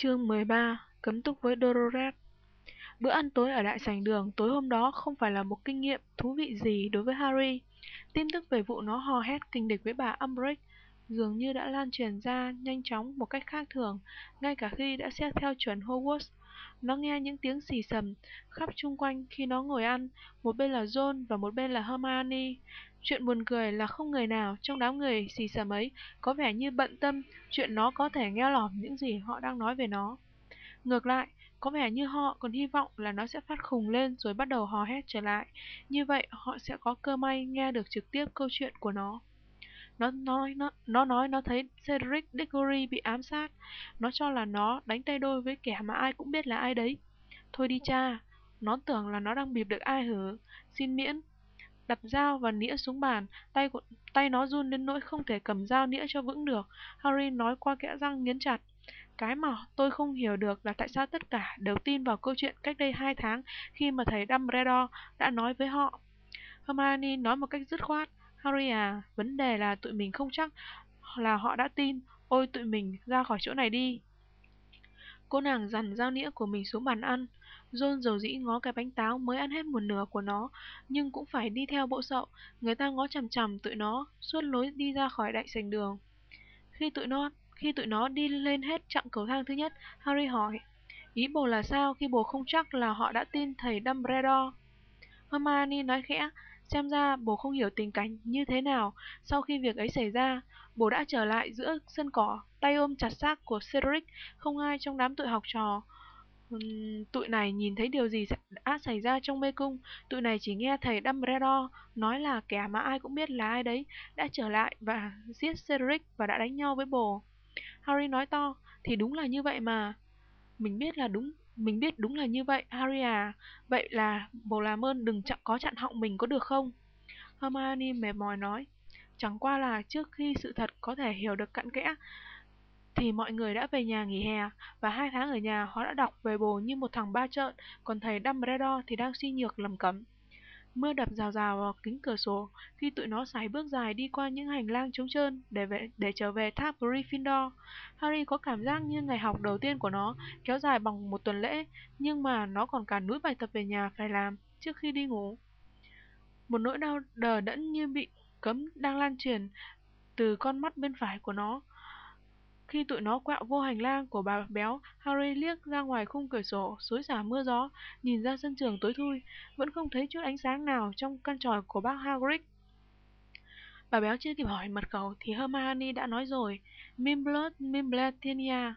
Chương 13 Cấm túc với Dorothea Bữa ăn tối ở đại sảnh đường tối hôm đó không phải là một kinh nghiệm thú vị gì đối với Harry. Tin tức về vụ nó hò hét kinh địch với bà Umbridge dường như đã lan truyền ra nhanh chóng một cách khác thường, ngay cả khi đã xét theo chuẩn Hogwarts. Nó nghe những tiếng xì xầm khắp chung quanh khi nó ngồi ăn, một bên là John và một bên là Hermione. Chuyện buồn cười là không người nào trong đám người xì xầm ấy có vẻ như bận tâm chuyện nó có thể nghe lỏm những gì họ đang nói về nó. Ngược lại, có vẻ như họ còn hy vọng là nó sẽ phát khùng lên rồi bắt đầu hò hét trở lại. Như vậy, họ sẽ có cơ may nghe được trực tiếp câu chuyện của nó. Nó nói nó, nó nói nó thấy Cedric Diggory bị ám sát. Nó cho là nó đánh tay đôi với kẻ mà ai cũng biết là ai đấy. Thôi đi cha, nó tưởng là nó đang bịp được ai hử. Xin miễn. Đặt dao và nĩa xuống bàn, tay của tay nó run đến nỗi không thể cầm dao nĩa cho vững được. Harry nói qua kẽ răng nghiến chặt. Cái mà tôi không hiểu được là tại sao tất cả đều tin vào câu chuyện cách đây hai tháng khi mà thầy Dumbledore đã nói với họ. Hermione nói một cách dứt khoát. Harry à, vấn đề là tụi mình không chắc là họ đã tin. Ôi tụi mình ra khỏi chỗ này đi. Cô nàng dằn dao nĩa của mình xuống bàn ăn. John dầu dĩ ngó cái bánh táo mới ăn hết một nửa của nó, nhưng cũng phải đi theo bộ sậu. Người ta ngó chằm chằm tụi nó, suốt lối đi ra khỏi đại sành đường. Khi tụi nó khi tụi nó đi lên hết chặng cầu thang thứ nhất, Harry hỏi, ý bồ là sao khi bồ không chắc là họ đã tin thầy Dumbledore? Hermione nói khẽ, xem ra bồ không hiểu tình cảnh như thế nào sau khi việc ấy xảy ra. Bồ đã trở lại giữa sân cỏ, tay ôm chặt xác của Cedric, không ai trong đám tụi học trò tụi này nhìn thấy điều gì đã xảy ra trong mê cung, tụi này chỉ nghe thầy Dumbledore nói là kẻ mà ai cũng biết là ai đấy đã trở lại và giết Cedric và đã đánh nhau với bồ. Harry nói to, thì đúng là như vậy mà. Mình biết là đúng, mình biết đúng là như vậy, Harry à. Vậy là bồ làm ơn đừng chặn có chặn họng mình có được không? Hermione mệt mỏi nói, chẳng qua là trước khi sự thật có thể hiểu được cặn kẽ, thì mọi người đã về nhà nghỉ hè và hai tháng ở nhà họ đã đọc về bồ như một thằng ba trợn, còn thầy Dumbledore thì đang suy nhược lầm cẩm. Mưa đập rào rào vào kính cửa sổ khi tụi nó sải bước dài đi qua những hành lang trống trơn để về, để trở về tháp Gryffindor. Harry có cảm giác như ngày học đầu tiên của nó kéo dài bằng một tuần lễ, nhưng mà nó còn cả núi bài tập về nhà phải làm trước khi đi ngủ. Một nỗi đau đờ đẫn như bị cấm đang lan truyền từ con mắt bên phải của nó. Khi tụi nó quẹo vô hành lang của bà béo, Harry liếc ra ngoài khung cửa sổ, xối xả mưa gió, nhìn ra sân trường tối thui, vẫn không thấy chút ánh sáng nào trong căn tròi của bác Hagrid. Bà béo chưa kịp hỏi mật khẩu thì Hermione đã nói rồi, Mimblet Mimbletania.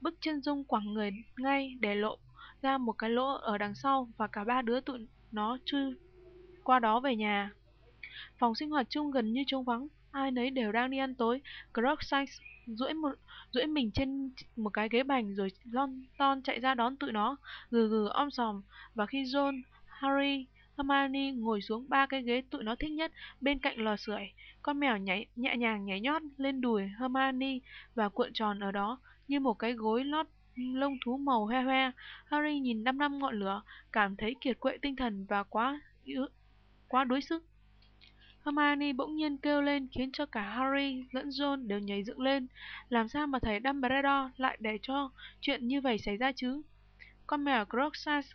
Bức chân dung quẳng người ngay để lộ ra một cái lỗ ở đằng sau và cả ba đứa tụi nó chui qua đó về nhà. Phòng sinh hoạt chung gần như trống vắng, ai nấy đều đang đi ăn tối. Crookshanks duỗi một duỗi mình trên một cái ghế bành rồi lon ton chạy ra đón tụi nó gừ gừ om sòm và khi John, Harry, Hermione ngồi xuống ba cái ghế tụi nó thích nhất bên cạnh lò sưởi, con mèo nhảy nhẹ nhàng nhảy nhót lên đùi Hermione và cuộn tròn ở đó như một cái gối lót lông thú màu hoe hoe. Harry nhìn năm năm ngọn lửa, cảm thấy kiệt quệ tinh thần và quá quá đuối sức. Hermione bỗng nhiên kêu lên khiến cho cả Harry lẫn Ron đều nhảy dựng lên. Làm sao mà thầy Dumbledore lại để cho chuyện như vậy xảy ra chứ? Con mèo Crookshanks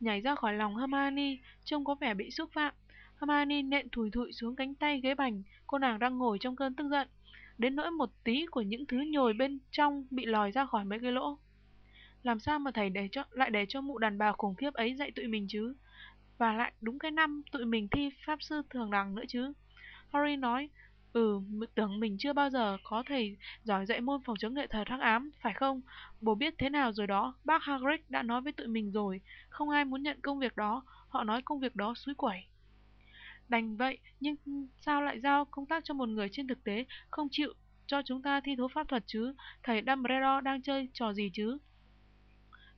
nhảy ra khỏi lòng Hermione, trông có vẻ bị xúc phạm. Hermione nện thùi thụi xuống cánh tay ghế bành, cô nàng đang ngồi trong cơn tức giận. Đến nỗi một tí của những thứ nhồi bên trong bị lòi ra khỏi mấy cái lỗ. Làm sao mà thầy để cho lại để cho mụ đàn bà khủng khiếp ấy dạy tụi mình chứ? Và lại đúng cái năm tụi mình thi pháp sư thường đẳng nữa chứ. Harry nói, ừ, tưởng mình chưa bao giờ có thầy giỏi dạy môn phòng chống nghệ thuật hắc ám, phải không? Bố biết thế nào rồi đó, bác Hagrid đã nói với tụi mình rồi, không ai muốn nhận công việc đó, họ nói công việc đó suối quẩy. Đành vậy, nhưng sao lại giao công tác cho một người trên thực tế không chịu cho chúng ta thi thố pháp thuật chứ? Thầy Dumbledore đang chơi trò gì chứ?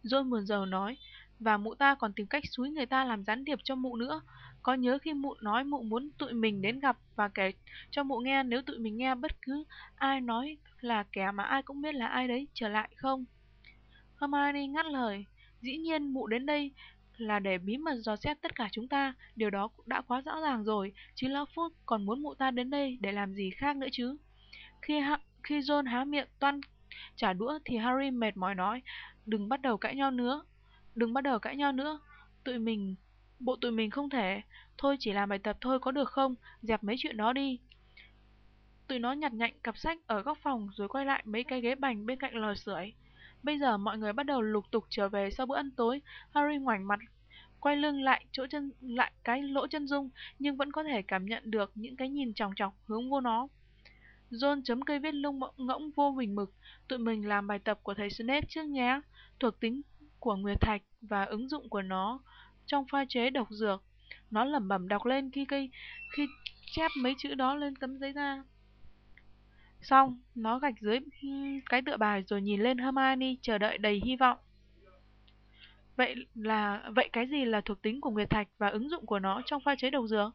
John buồn rầu nói, và mụ ta còn tìm cách xúi người ta làm gián điệp cho mụ nữa. Có nhớ khi mụ nói mụ muốn tụi mình đến gặp và kể cho mụ nghe nếu tụi mình nghe bất cứ ai nói là kẻ mà ai cũng biết là ai đấy trở lại không? Hermione ngắt lời, dĩ nhiên mụ đến đây là để bí mật dò xét tất cả chúng ta, điều đó đã quá rõ ràng rồi, chứ Lão còn muốn mụ ta đến đây để làm gì khác nữa chứ. Khi khi John há miệng toan Trả đũa thì Harry mệt mỏi nói, đừng bắt đầu cãi nhau nữa, đừng bắt đầu cãi nhau nữa, tụi mình, bộ tụi mình không thể, thôi chỉ làm bài tập thôi có được không, dẹp mấy chuyện đó đi. Tụi nó nhặt nhạnh cặp sách ở góc phòng rồi quay lại mấy cái ghế bành bên cạnh lò sưởi. Bây giờ mọi người bắt đầu lục tục trở về sau bữa ăn tối, Harry ngoảnh mặt quay lưng lại chỗ chân lại cái lỗ chân dung nhưng vẫn có thể cảm nhận được những cái nhìn chòng chọc hướng vô nó. John chấm cây viết lông ngỗng vô bình mực, tụi mình làm bài tập của thầy Snape trước nhé, thuộc tính của Nguyệt Thạch và ứng dụng của nó trong pha chế độc dược. Nó lẩm bẩm đọc lên khi cây khi chép mấy chữ đó lên tấm giấy ra. Xong, nó gạch dưới cái tựa bài rồi nhìn lên Hermione chờ đợi đầy hy vọng. Vậy là vậy cái gì là thuộc tính của Nguyệt Thạch và ứng dụng của nó trong pha chế độc dược?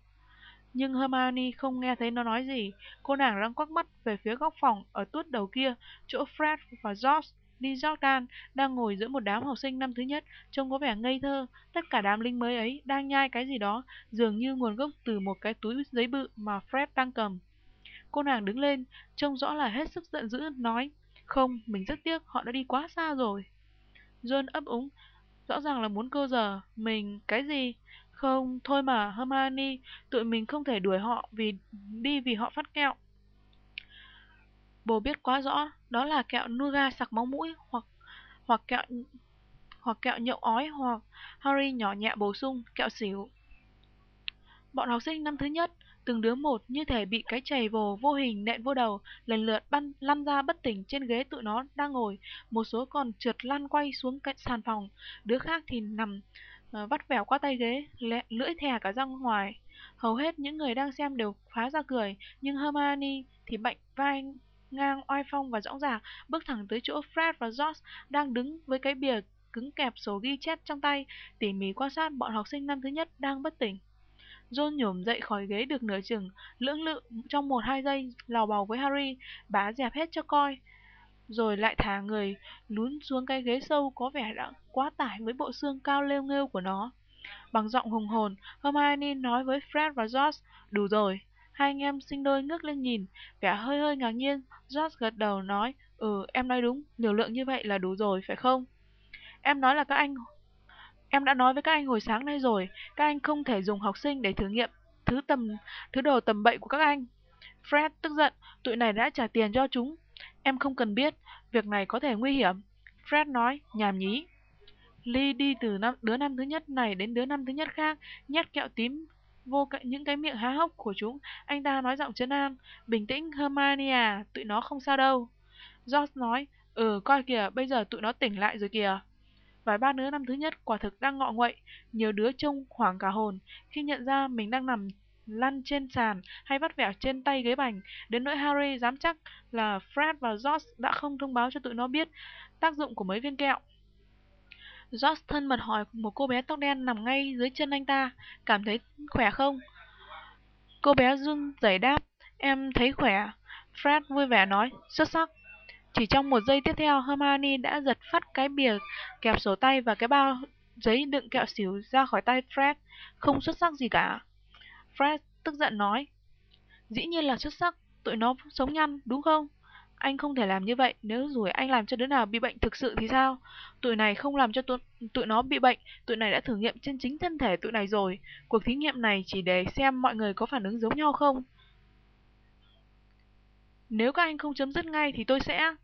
Nhưng Hermione không nghe thấy nó nói gì. Cô nàng đang quắc mắt về phía góc phòng ở tuốt đầu kia, chỗ Fred và George Lee Jordan đang ngồi giữa một đám học sinh năm thứ nhất, trông có vẻ ngây thơ. Tất cả đám linh mới ấy đang nhai cái gì đó, dường như nguồn gốc từ một cái túi giấy bự mà Fred đang cầm. Cô nàng đứng lên, trông rõ là hết sức giận dữ, nói, không, mình rất tiếc, họ đã đi quá xa rồi. John ấp úng, rõ ràng là muốn cơ giờ, mình, cái gì? Không, thôi mà, Hermione, tụi mình không thể đuổi họ vì đi vì họ phát kẹo. Bồ biết quá rõ, đó là kẹo nuga sặc máu mũi hoặc hoặc kẹo hoặc kẹo nhậu ói hoặc Harry nhỏ nhẹ bổ sung kẹo xỉu. Bọn học sinh năm thứ nhất, từng đứa một như thể bị cái chày vồ vô hình nện vô đầu, lần lượt băn lăn ra bất tỉnh trên ghế tụi nó đang ngồi, một số còn trượt lăn quay xuống cạnh sàn phòng, đứa khác thì nằm uh, vắt vẻo qua tay ghế, lẹ, lưỡi thè cả ra ngoài. Hầu hết những người đang xem đều phá ra cười, nhưng Hermione thì bệnh vai ngang oai phong và dõng dạc bước thẳng tới chỗ Fred và George đang đứng với cái bìa cứng kẹp sổ ghi chép trong tay, tỉ mỉ quan sát bọn học sinh năm thứ nhất đang bất tỉnh. John nhổm dậy khỏi ghế được nửa chừng, lưỡng lự trong một hai giây, lào bào với Harry, bá dẹp hết cho coi. Rồi lại thả người, lún xuống cái ghế sâu có vẻ đã quá tải với bộ xương cao lêu nghêu của nó. Bằng giọng hùng hồn, Hermione nói với Fred và George, đủ rồi. Hai anh em sinh đôi ngước lên nhìn, vẻ hơi hơi ngạc nhiên, George gật đầu nói, ừ, em nói đúng, liều lượng như vậy là đủ rồi, phải không? Em nói là các anh Em đã nói với các anh hồi sáng nay rồi, các anh không thể dùng học sinh để thử nghiệm thứ tầm thứ đồ tầm bậy của các anh. Fred tức giận, tụi này đã trả tiền cho chúng. Em không cần biết, việc này có thể nguy hiểm. Fred nói, nhảm nhí. Lee đi từ năm, đứa năm thứ nhất này đến đứa năm thứ nhất khác, nhét kẹo tím vô cạnh những cái miệng há hốc của chúng. Anh ta nói giọng trấn an, bình tĩnh Hermione à, tụi nó không sao đâu. George nói, ừ coi kìa, bây giờ tụi nó tỉnh lại rồi kìa. Vài ba đứa năm thứ nhất quả thực đang ngọ nguậy, nhiều đứa trông hoảng cả hồn khi nhận ra mình đang nằm lăn trên sàn hay vắt vẻo trên tay ghế bành. Đến nỗi Harry dám chắc là Fred và George đã không thông báo cho tụi nó biết tác dụng của mấy viên kẹo. George thân mật hỏi một cô bé tóc đen nằm ngay dưới chân anh ta, cảm thấy khỏe không? Cô bé run rẩy đáp, em thấy khỏe. Fred vui vẻ nói, xuất sắc. Chỉ trong một giây tiếp theo, Hermione đã giật phát cái bìa kẹp sổ tay và cái bao giấy đựng kẹo xỉu ra khỏi tay Fred. Không xuất sắc gì cả. Fred tức giận nói. Dĩ nhiên là xuất sắc, tụi nó sống nhăn, đúng không? Anh không thể làm như vậy, nếu rồi anh làm cho đứa nào bị bệnh thực sự thì sao? Tụi này không làm cho tụi, tụi nó bị bệnh, tụi này đã thử nghiệm trên chính thân thể tụi này rồi. Cuộc thí nghiệm này chỉ để xem mọi người có phản ứng giống nhau không. Nếu các anh không chấm dứt ngay thì tôi sẽ...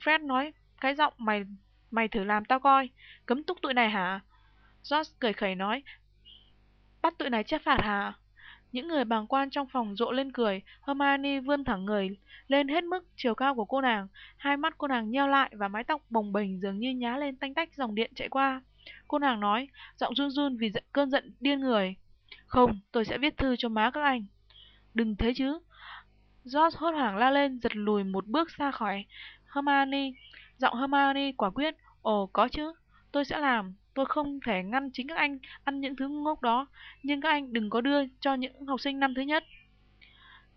Fred nói, cái giọng mày mày thử làm tao coi, cấm túc tụi này hả? George cười khẩy nói, bắt tụi này chép phạt hả? Những người bàng quan trong phòng rộ lên cười, Hermione vươn thẳng người lên hết mức chiều cao của cô nàng, hai mắt cô nàng nheo lại và mái tóc bồng bềnh dường như nhá lên tanh tách dòng điện chạy qua. Cô nàng nói, giọng run run vì giận, cơn giận điên người. Không, tôi sẽ viết thư cho má các anh. Đừng thế chứ. George hốt hoảng la lên, giật lùi một bước xa khỏi Hermione. Giọng Hermione quả quyết, ồ có chứ, tôi sẽ làm, tôi không thể ngăn chính các anh ăn những thứ ngốc đó, nhưng các anh đừng có đưa cho những học sinh năm thứ nhất.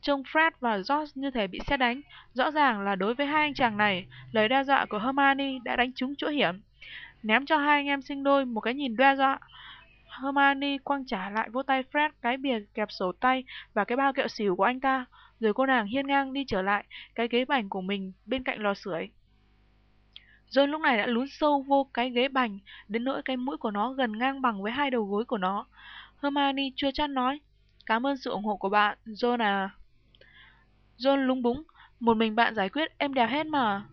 Trông Fred và George như thể bị xét đánh, rõ ràng là đối với hai anh chàng này, lời đe dọa của Hermione đã đánh trúng chỗ hiểm. Ném cho hai anh em sinh đôi một cái nhìn đe dọa. Hermione quăng trả lại vô tay Fred cái bìa kẹp sổ tay và cái bao kẹo xỉu của anh ta, rồi cô nàng hiên ngang đi trở lại cái ghế bành của mình bên cạnh lò sưởi. John lúc này đã lún sâu vô cái ghế bành, đến nỗi cái mũi của nó gần ngang bằng với hai đầu gối của nó. Hermione chưa chát nói, cảm ơn sự ủng hộ của bạn, John à. John lúng búng, một mình bạn giải quyết em đẹp hết mà.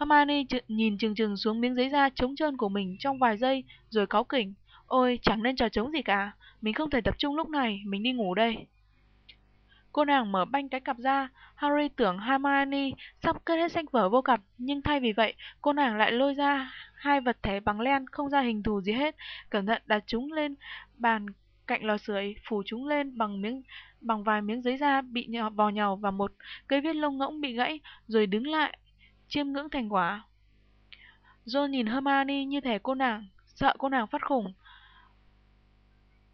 Hermione nhìn chừng chừng xuống miếng giấy da trống trơn của mình trong vài giây, rồi cáu kỉnh. Ôi, chẳng nên trò trống gì cả, mình không thể tập trung lúc này, mình đi ngủ đây. Cô nàng mở banh cái cặp ra, Harry tưởng Hermione sắp cất hết sách vở vô cặp, nhưng thay vì vậy, cô nàng lại lôi ra hai vật thể bằng len không ra hình thù gì hết, cẩn thận đặt chúng lên bàn cạnh lò sưởi, phủ chúng lên bằng miếng bằng vài miếng giấy da bị nhò, vò nhàu và một cây viết lông ngỗng bị gãy, rồi đứng lại chiêm ngưỡng thành quả. John nhìn Hermione như thể cô nàng sợ cô nàng phát khủng.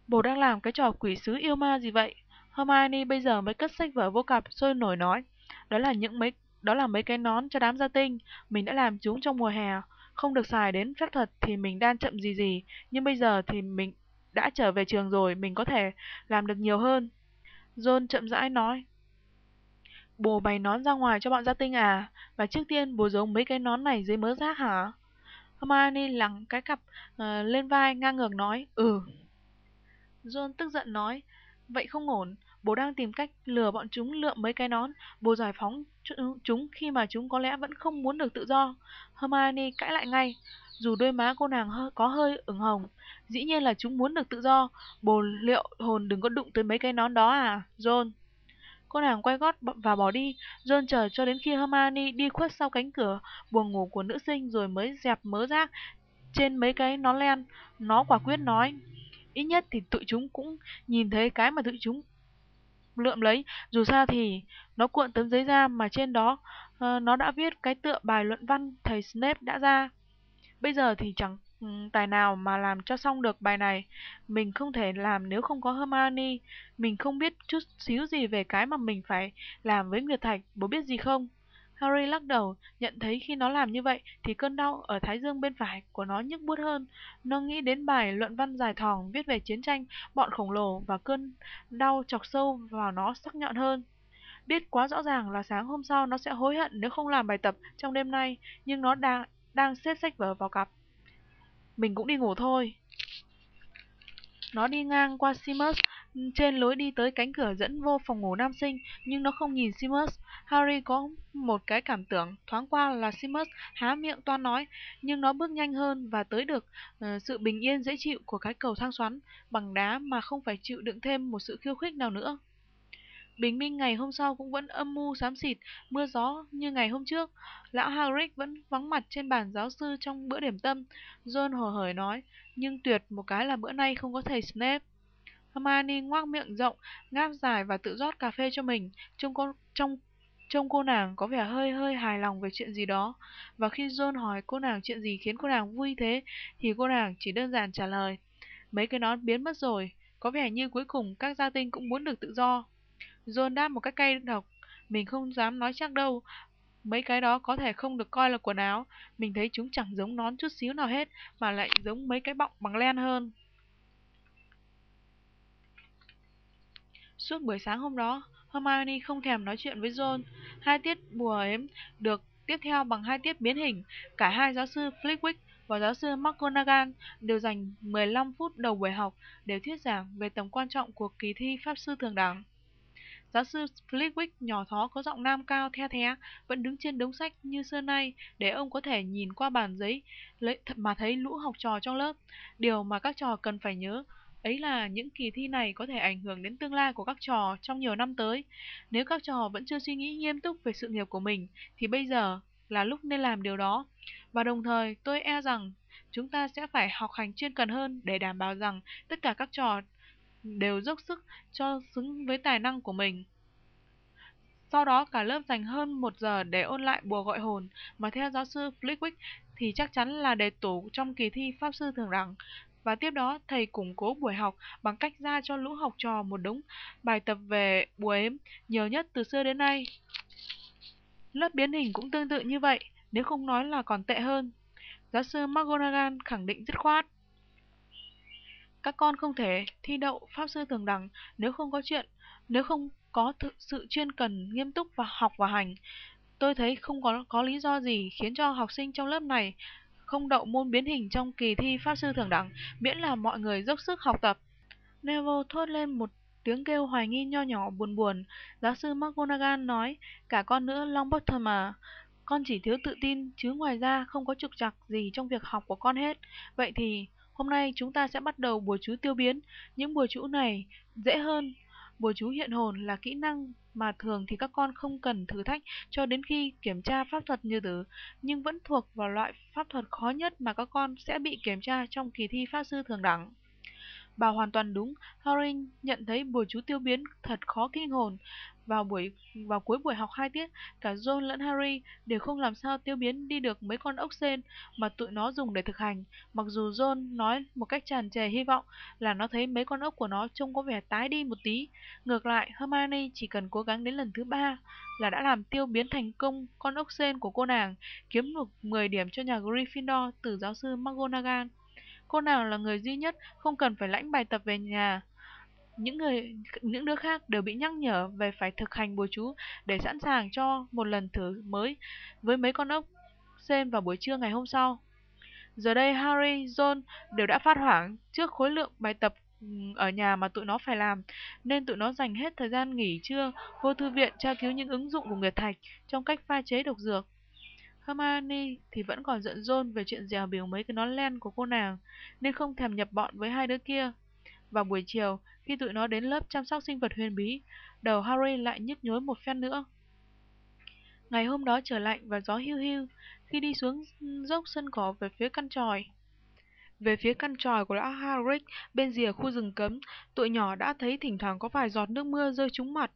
Bố đang làm cái trò quỷ sứ yêu ma gì vậy? Hermione bây giờ mới cất sách vở vô cặp sôi nổi nói, đó là những mấy đó là mấy cái nón cho đám gia tinh, mình đã làm chúng trong mùa hè, không được xài đến phép thuật thì mình đang chậm gì gì, nhưng bây giờ thì mình đã trở về trường rồi, mình có thể làm được nhiều hơn. John chậm rãi nói, bồ bày nón ra ngoài cho bọn gia tinh à, và trước tiên bồ giấu mấy cái nón này dưới mớ rác hả? Hermione lẳng cái cặp uh, lên vai ngang ngược nói, ừ. John tức giận nói, Vậy không ổn, bố đang tìm cách lừa bọn chúng lượm mấy cái nón, bố giải phóng chúng khi mà chúng có lẽ vẫn không muốn được tự do. Hermione cãi lại ngay, dù đôi má cô nàng hơi, có hơi ửng hồng. Dĩ nhiên là chúng muốn được tự do, bồ liệu hồn đừng có đụng tới mấy cái nón đó à, John. Cô nàng quay gót và bỏ đi, John chờ cho đến khi Hermione đi khuất sau cánh cửa buồng ngủ của nữ sinh rồi mới dẹp mớ rác trên mấy cái nón len. Nó quả quyết nói, ít nhất thì tụi chúng cũng nhìn thấy cái mà tụi chúng lượm lấy. Dù sao thì nó cuộn tấm giấy ra mà trên đó uh, nó đã viết cái tựa bài luận văn thầy Snape đã ra. Bây giờ thì chẳng ừ, tài nào mà làm cho xong được bài này. Mình không thể làm nếu không có Hermione. Mình không biết chút xíu gì về cái mà mình phải làm với Nguyệt Thạch. Bố biết gì không? Harry lắc đầu, nhận thấy khi nó làm như vậy thì cơn đau ở thái dương bên phải của nó nhức buốt hơn. Nó nghĩ đến bài luận văn dài thòng viết về chiến tranh, bọn khổng lồ và cơn đau chọc sâu vào nó sắc nhọn hơn. Biết quá rõ ràng là sáng hôm sau nó sẽ hối hận nếu không làm bài tập trong đêm nay, nhưng nó đang đang xếp sách vở vào cặp. Mình cũng đi ngủ thôi. Nó đi ngang qua Simus trên lối đi tới cánh cửa dẫn vô phòng ngủ nam sinh, nhưng nó không nhìn Seamus. Harry có một cái cảm tưởng thoáng qua là Seamus há miệng toan nói, nhưng nó bước nhanh hơn và tới được uh, sự bình yên dễ chịu của cái cầu thang xoắn bằng đá mà không phải chịu đựng thêm một sự khiêu khích nào nữa. Bình minh ngày hôm sau cũng vẫn âm mưu xám xịt, mưa gió như ngày hôm trước. Lão Hagrid vẫn vắng mặt trên bàn giáo sư trong bữa điểm tâm. John hồ hởi nói, nhưng tuyệt một cái là bữa nay không có thầy Snape. Hermione ngoác miệng rộng, ngáp dài và tự rót cà phê cho mình. Trông cô, trong trông cô nàng có vẻ hơi hơi hài lòng về chuyện gì đó. Và khi John hỏi cô nàng chuyện gì khiến cô nàng vui thế, thì cô nàng chỉ đơn giản trả lời. Mấy cái nón biến mất rồi, có vẻ như cuối cùng các gia tinh cũng muốn được tự do. John đáp một cách cay độc, mình không dám nói chắc đâu. Mấy cái đó có thể không được coi là quần áo, mình thấy chúng chẳng giống nón chút xíu nào hết, mà lại giống mấy cái bọng bằng len hơn. Suốt buổi sáng hôm đó, Hermione không thèm nói chuyện với John. Hai tiết bùa ếm được tiếp theo bằng hai tiết biến hình. Cả hai giáo sư Flitwick và giáo sư McGonagall đều dành 15 phút đầu buổi học để thuyết giảng về tầm quan trọng của kỳ thi Pháp sư thường đẳng. Giáo sư Flitwick nhỏ thó có giọng nam cao the thé, vẫn đứng trên đống sách như xưa nay để ông có thể nhìn qua bàn giấy mà thấy lũ học trò trong lớp. Điều mà các trò cần phải nhớ Ấy là những kỳ thi này có thể ảnh hưởng đến tương lai của các trò trong nhiều năm tới. Nếu các trò vẫn chưa suy nghĩ nghiêm túc về sự nghiệp của mình, thì bây giờ là lúc nên làm điều đó. Và đồng thời, tôi e rằng chúng ta sẽ phải học hành chuyên cần hơn để đảm bảo rằng tất cả các trò đều dốc sức cho xứng với tài năng của mình. Sau đó cả lớp dành hơn một giờ để ôn lại bùa gọi hồn mà theo giáo sư Flitwick thì chắc chắn là đề tủ trong kỳ thi Pháp sư thường đẳng và tiếp đó thầy củng cố buổi học bằng cách ra cho lũ học trò một đống bài tập về bùa ếm nhiều nhất từ xưa đến nay. Lớp biến hình cũng tương tự như vậy, nếu không nói là còn tệ hơn. Giáo sư McGonagall khẳng định dứt khoát. Các con không thể thi đậu pháp sư thường đẳng nếu không có chuyện, nếu không có thực sự chuyên cần nghiêm túc và học và hành. tôi thấy không có có lý do gì khiến cho học sinh trong lớp này không đậu môn biến hình trong kỳ thi pháp sư thượng đẳng, miễn là mọi người dốc sức học tập. Neville thốt lên một tiếng kêu hoài nghi nho nhỏ buồn buồn. Giáo sư McGonagall nói, cả con nữa Longbottom à, con chỉ thiếu tự tin chứ ngoài ra không có trục trặc gì trong việc học của con hết. Vậy thì hôm nay chúng ta sẽ bắt đầu bùa chú tiêu biến. Những bùa chú này dễ hơn. Bùa chú hiện hồn là kỹ năng mà thường thì các con không cần thử thách cho đến khi kiểm tra pháp thuật như tử, nhưng vẫn thuộc vào loại pháp thuật khó nhất mà các con sẽ bị kiểm tra trong kỳ thi pháp sư thường đẳng. Bà hoàn toàn đúng, Harry nhận thấy bùa chú tiêu biến thật khó kinh hồn. Vào buổi vào cuối buổi học hai tiết, cả John lẫn Harry đều không làm sao tiêu biến đi được mấy con ốc sên mà tụi nó dùng để thực hành. Mặc dù John nói một cách tràn trề hy vọng là nó thấy mấy con ốc của nó trông có vẻ tái đi một tí. Ngược lại, Hermione chỉ cần cố gắng đến lần thứ ba là đã làm tiêu biến thành công con ốc sên của cô nàng, kiếm được 10 điểm cho nhà Gryffindor từ giáo sư McGonagall. Cô nàng là người duy nhất không cần phải lãnh bài tập về nhà. Những người những đứa khác đều bị nhắc nhở về phải thực hành bùa chú để sẵn sàng cho một lần thử mới với mấy con ốc sên vào buổi trưa ngày hôm sau. Giờ đây Harry, John đều đã phát hoảng trước khối lượng bài tập ở nhà mà tụi nó phải làm, nên tụi nó dành hết thời gian nghỉ trưa vô thư viện tra cứu những ứng dụng của Nguyệt Thạch trong cách pha chế độc dược. Hermione thì vẫn còn giận dôn về chuyện dèo biểu mấy cái nón len của cô nàng, nên không thèm nhập bọn với hai đứa kia. Vào buổi chiều, khi tụi nó đến lớp chăm sóc sinh vật huyền bí, đầu Harry lại nhức nhối một phen nữa. Ngày hôm đó trở lạnh và gió hiu hiu, khi đi xuống dốc sân cỏ về phía căn tròi. Về phía căn tròi của lão Harry, bên rìa khu rừng cấm, tụi nhỏ đã thấy thỉnh thoảng có vài giọt nước mưa rơi trúng mặt.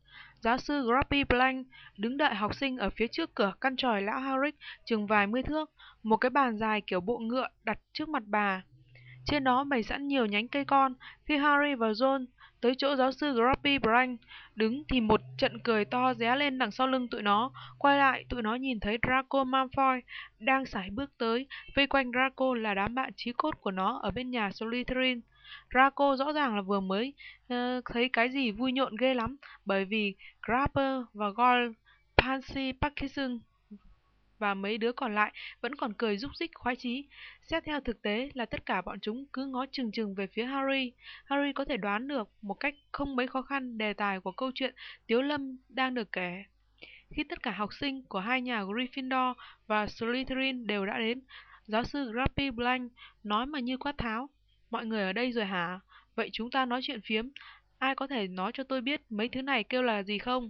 Giáo sư Grumpy Blank đứng đợi học sinh ở phía trước cửa căn tròi lão Harrick chừng vài mươi thước, một cái bàn dài kiểu bộ ngựa đặt trước mặt bà. Trên đó bày sẵn nhiều nhánh cây con, khi Harry và Ron tới chỗ giáo sư Grumpy Blank đứng thì một trận cười to ré lên đằng sau lưng tụi nó. Quay lại, tụi nó nhìn thấy Draco Malfoy đang sải bước tới, vây quanh Draco là đám bạn chí cốt của nó ở bên nhà Slytherin. Draco rõ ràng là vừa mới uh, thấy cái gì vui nhộn ghê lắm, bởi vì Grapper và Goyle, Pansy Parkinson và mấy đứa còn lại vẫn còn cười rúc rích khoái chí. Xét theo thực tế là tất cả bọn chúng cứ ngó chừng chừng về phía Harry. Harry có thể đoán được một cách không mấy khó khăn đề tài của câu chuyện Tiếu Lâm đang được kể. Khi tất cả học sinh của hai nhà Gryffindor và Slytherin đều đã đến, giáo sư Grappy Blank nói mà như quát tháo. Mọi người ở đây rồi hả? Vậy chúng ta nói chuyện phiếm. Ai có thể nói cho tôi biết mấy thứ này kêu là gì không?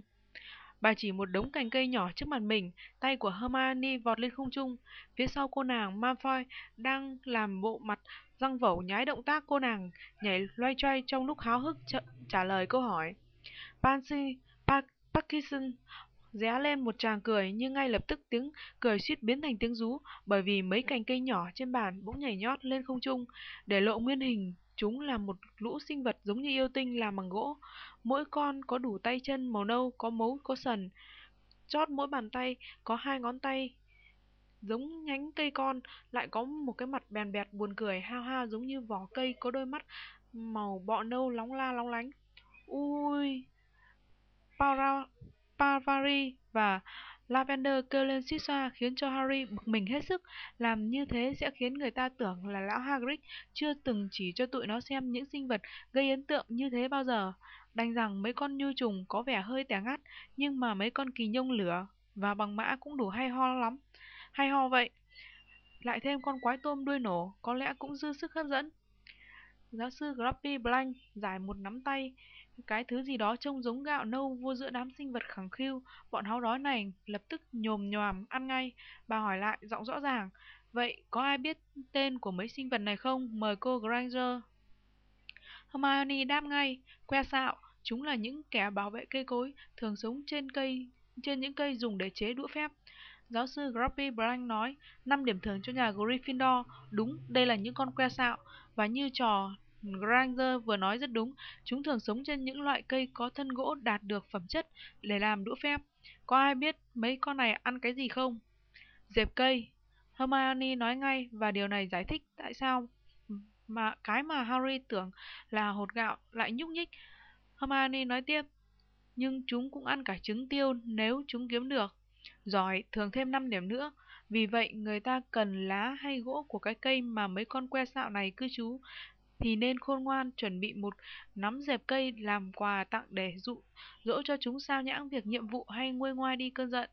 Bà chỉ một đống cành cây nhỏ trước mặt mình, tay của Hermione vọt lên không trung. Phía sau cô nàng Malfoy đang làm bộ mặt răng vẩu nhái động tác cô nàng nhảy loay choay trong lúc háo hức trả lời câu hỏi. Pansy Parkinson ré lên một tràng cười nhưng ngay lập tức tiếng cười suýt biến thành tiếng rú, bởi vì mấy cành cây nhỏ trên bàn bỗng nhảy nhót lên không trung, để lộ nguyên hình chúng là một lũ sinh vật giống như yêu tinh làm bằng gỗ. Mỗi con có đủ tay chân màu nâu, có mấu, có sần. Chót mỗi bàn tay có hai ngón tay giống nhánh cây con, lại có một cái mặt bèn bẹt buồn cười hao hao giống như vỏ cây có đôi mắt màu bọ nâu lóng la lóng lánh. Ui, para Parvari và Lavender kêu lên suýt xoa khiến cho Harry bực mình hết sức. Làm như thế sẽ khiến người ta tưởng là lão Hagrid chưa từng chỉ cho tụi nó xem những sinh vật gây ấn tượng như thế bao giờ. Đành rằng mấy con như trùng có vẻ hơi tẻ ngắt, nhưng mà mấy con kỳ nhông lửa và bằng mã cũng đủ hay ho lắm. Hay ho vậy. Lại thêm con quái tôm đuôi nổ, có lẽ cũng dư sức hấp dẫn. Giáo sư Grumpy Blank giải một nắm tay cái thứ gì đó trông giống gạo nâu vô giữa đám sinh vật khẳng khiu, bọn háo đói này lập tức nhồm nhòm ăn ngay. Bà hỏi lại giọng rõ ràng, vậy có ai biết tên của mấy sinh vật này không? Mời cô Granger. Hermione đáp ngay, que sạo, chúng là những kẻ bảo vệ cây cối, thường sống trên cây trên những cây dùng để chế đũa phép. Giáo sư Grumpy Blank nói, 5 điểm thưởng cho nhà Gryffindor, đúng, đây là những con que sạo, và như trò Granger vừa nói rất đúng, chúng thường sống trên những loại cây có thân gỗ đạt được phẩm chất để làm đũa phép. Có ai biết mấy con này ăn cái gì không? Dẹp cây. Hermione nói ngay và điều này giải thích tại sao mà cái mà Harry tưởng là hột gạo lại nhúc nhích. Hermione nói tiếp, nhưng chúng cũng ăn cả trứng tiêu nếu chúng kiếm được. Giỏi, thường thêm 5 điểm nữa. Vì vậy, người ta cần lá hay gỗ của cái cây mà mấy con que sạo này cư trú, thì nên khôn ngoan chuẩn bị một nắm dẹp cây làm quà tặng để dụ dỗ cho chúng sao nhãng việc nhiệm vụ hay nguôi ngoai đi cơn giận.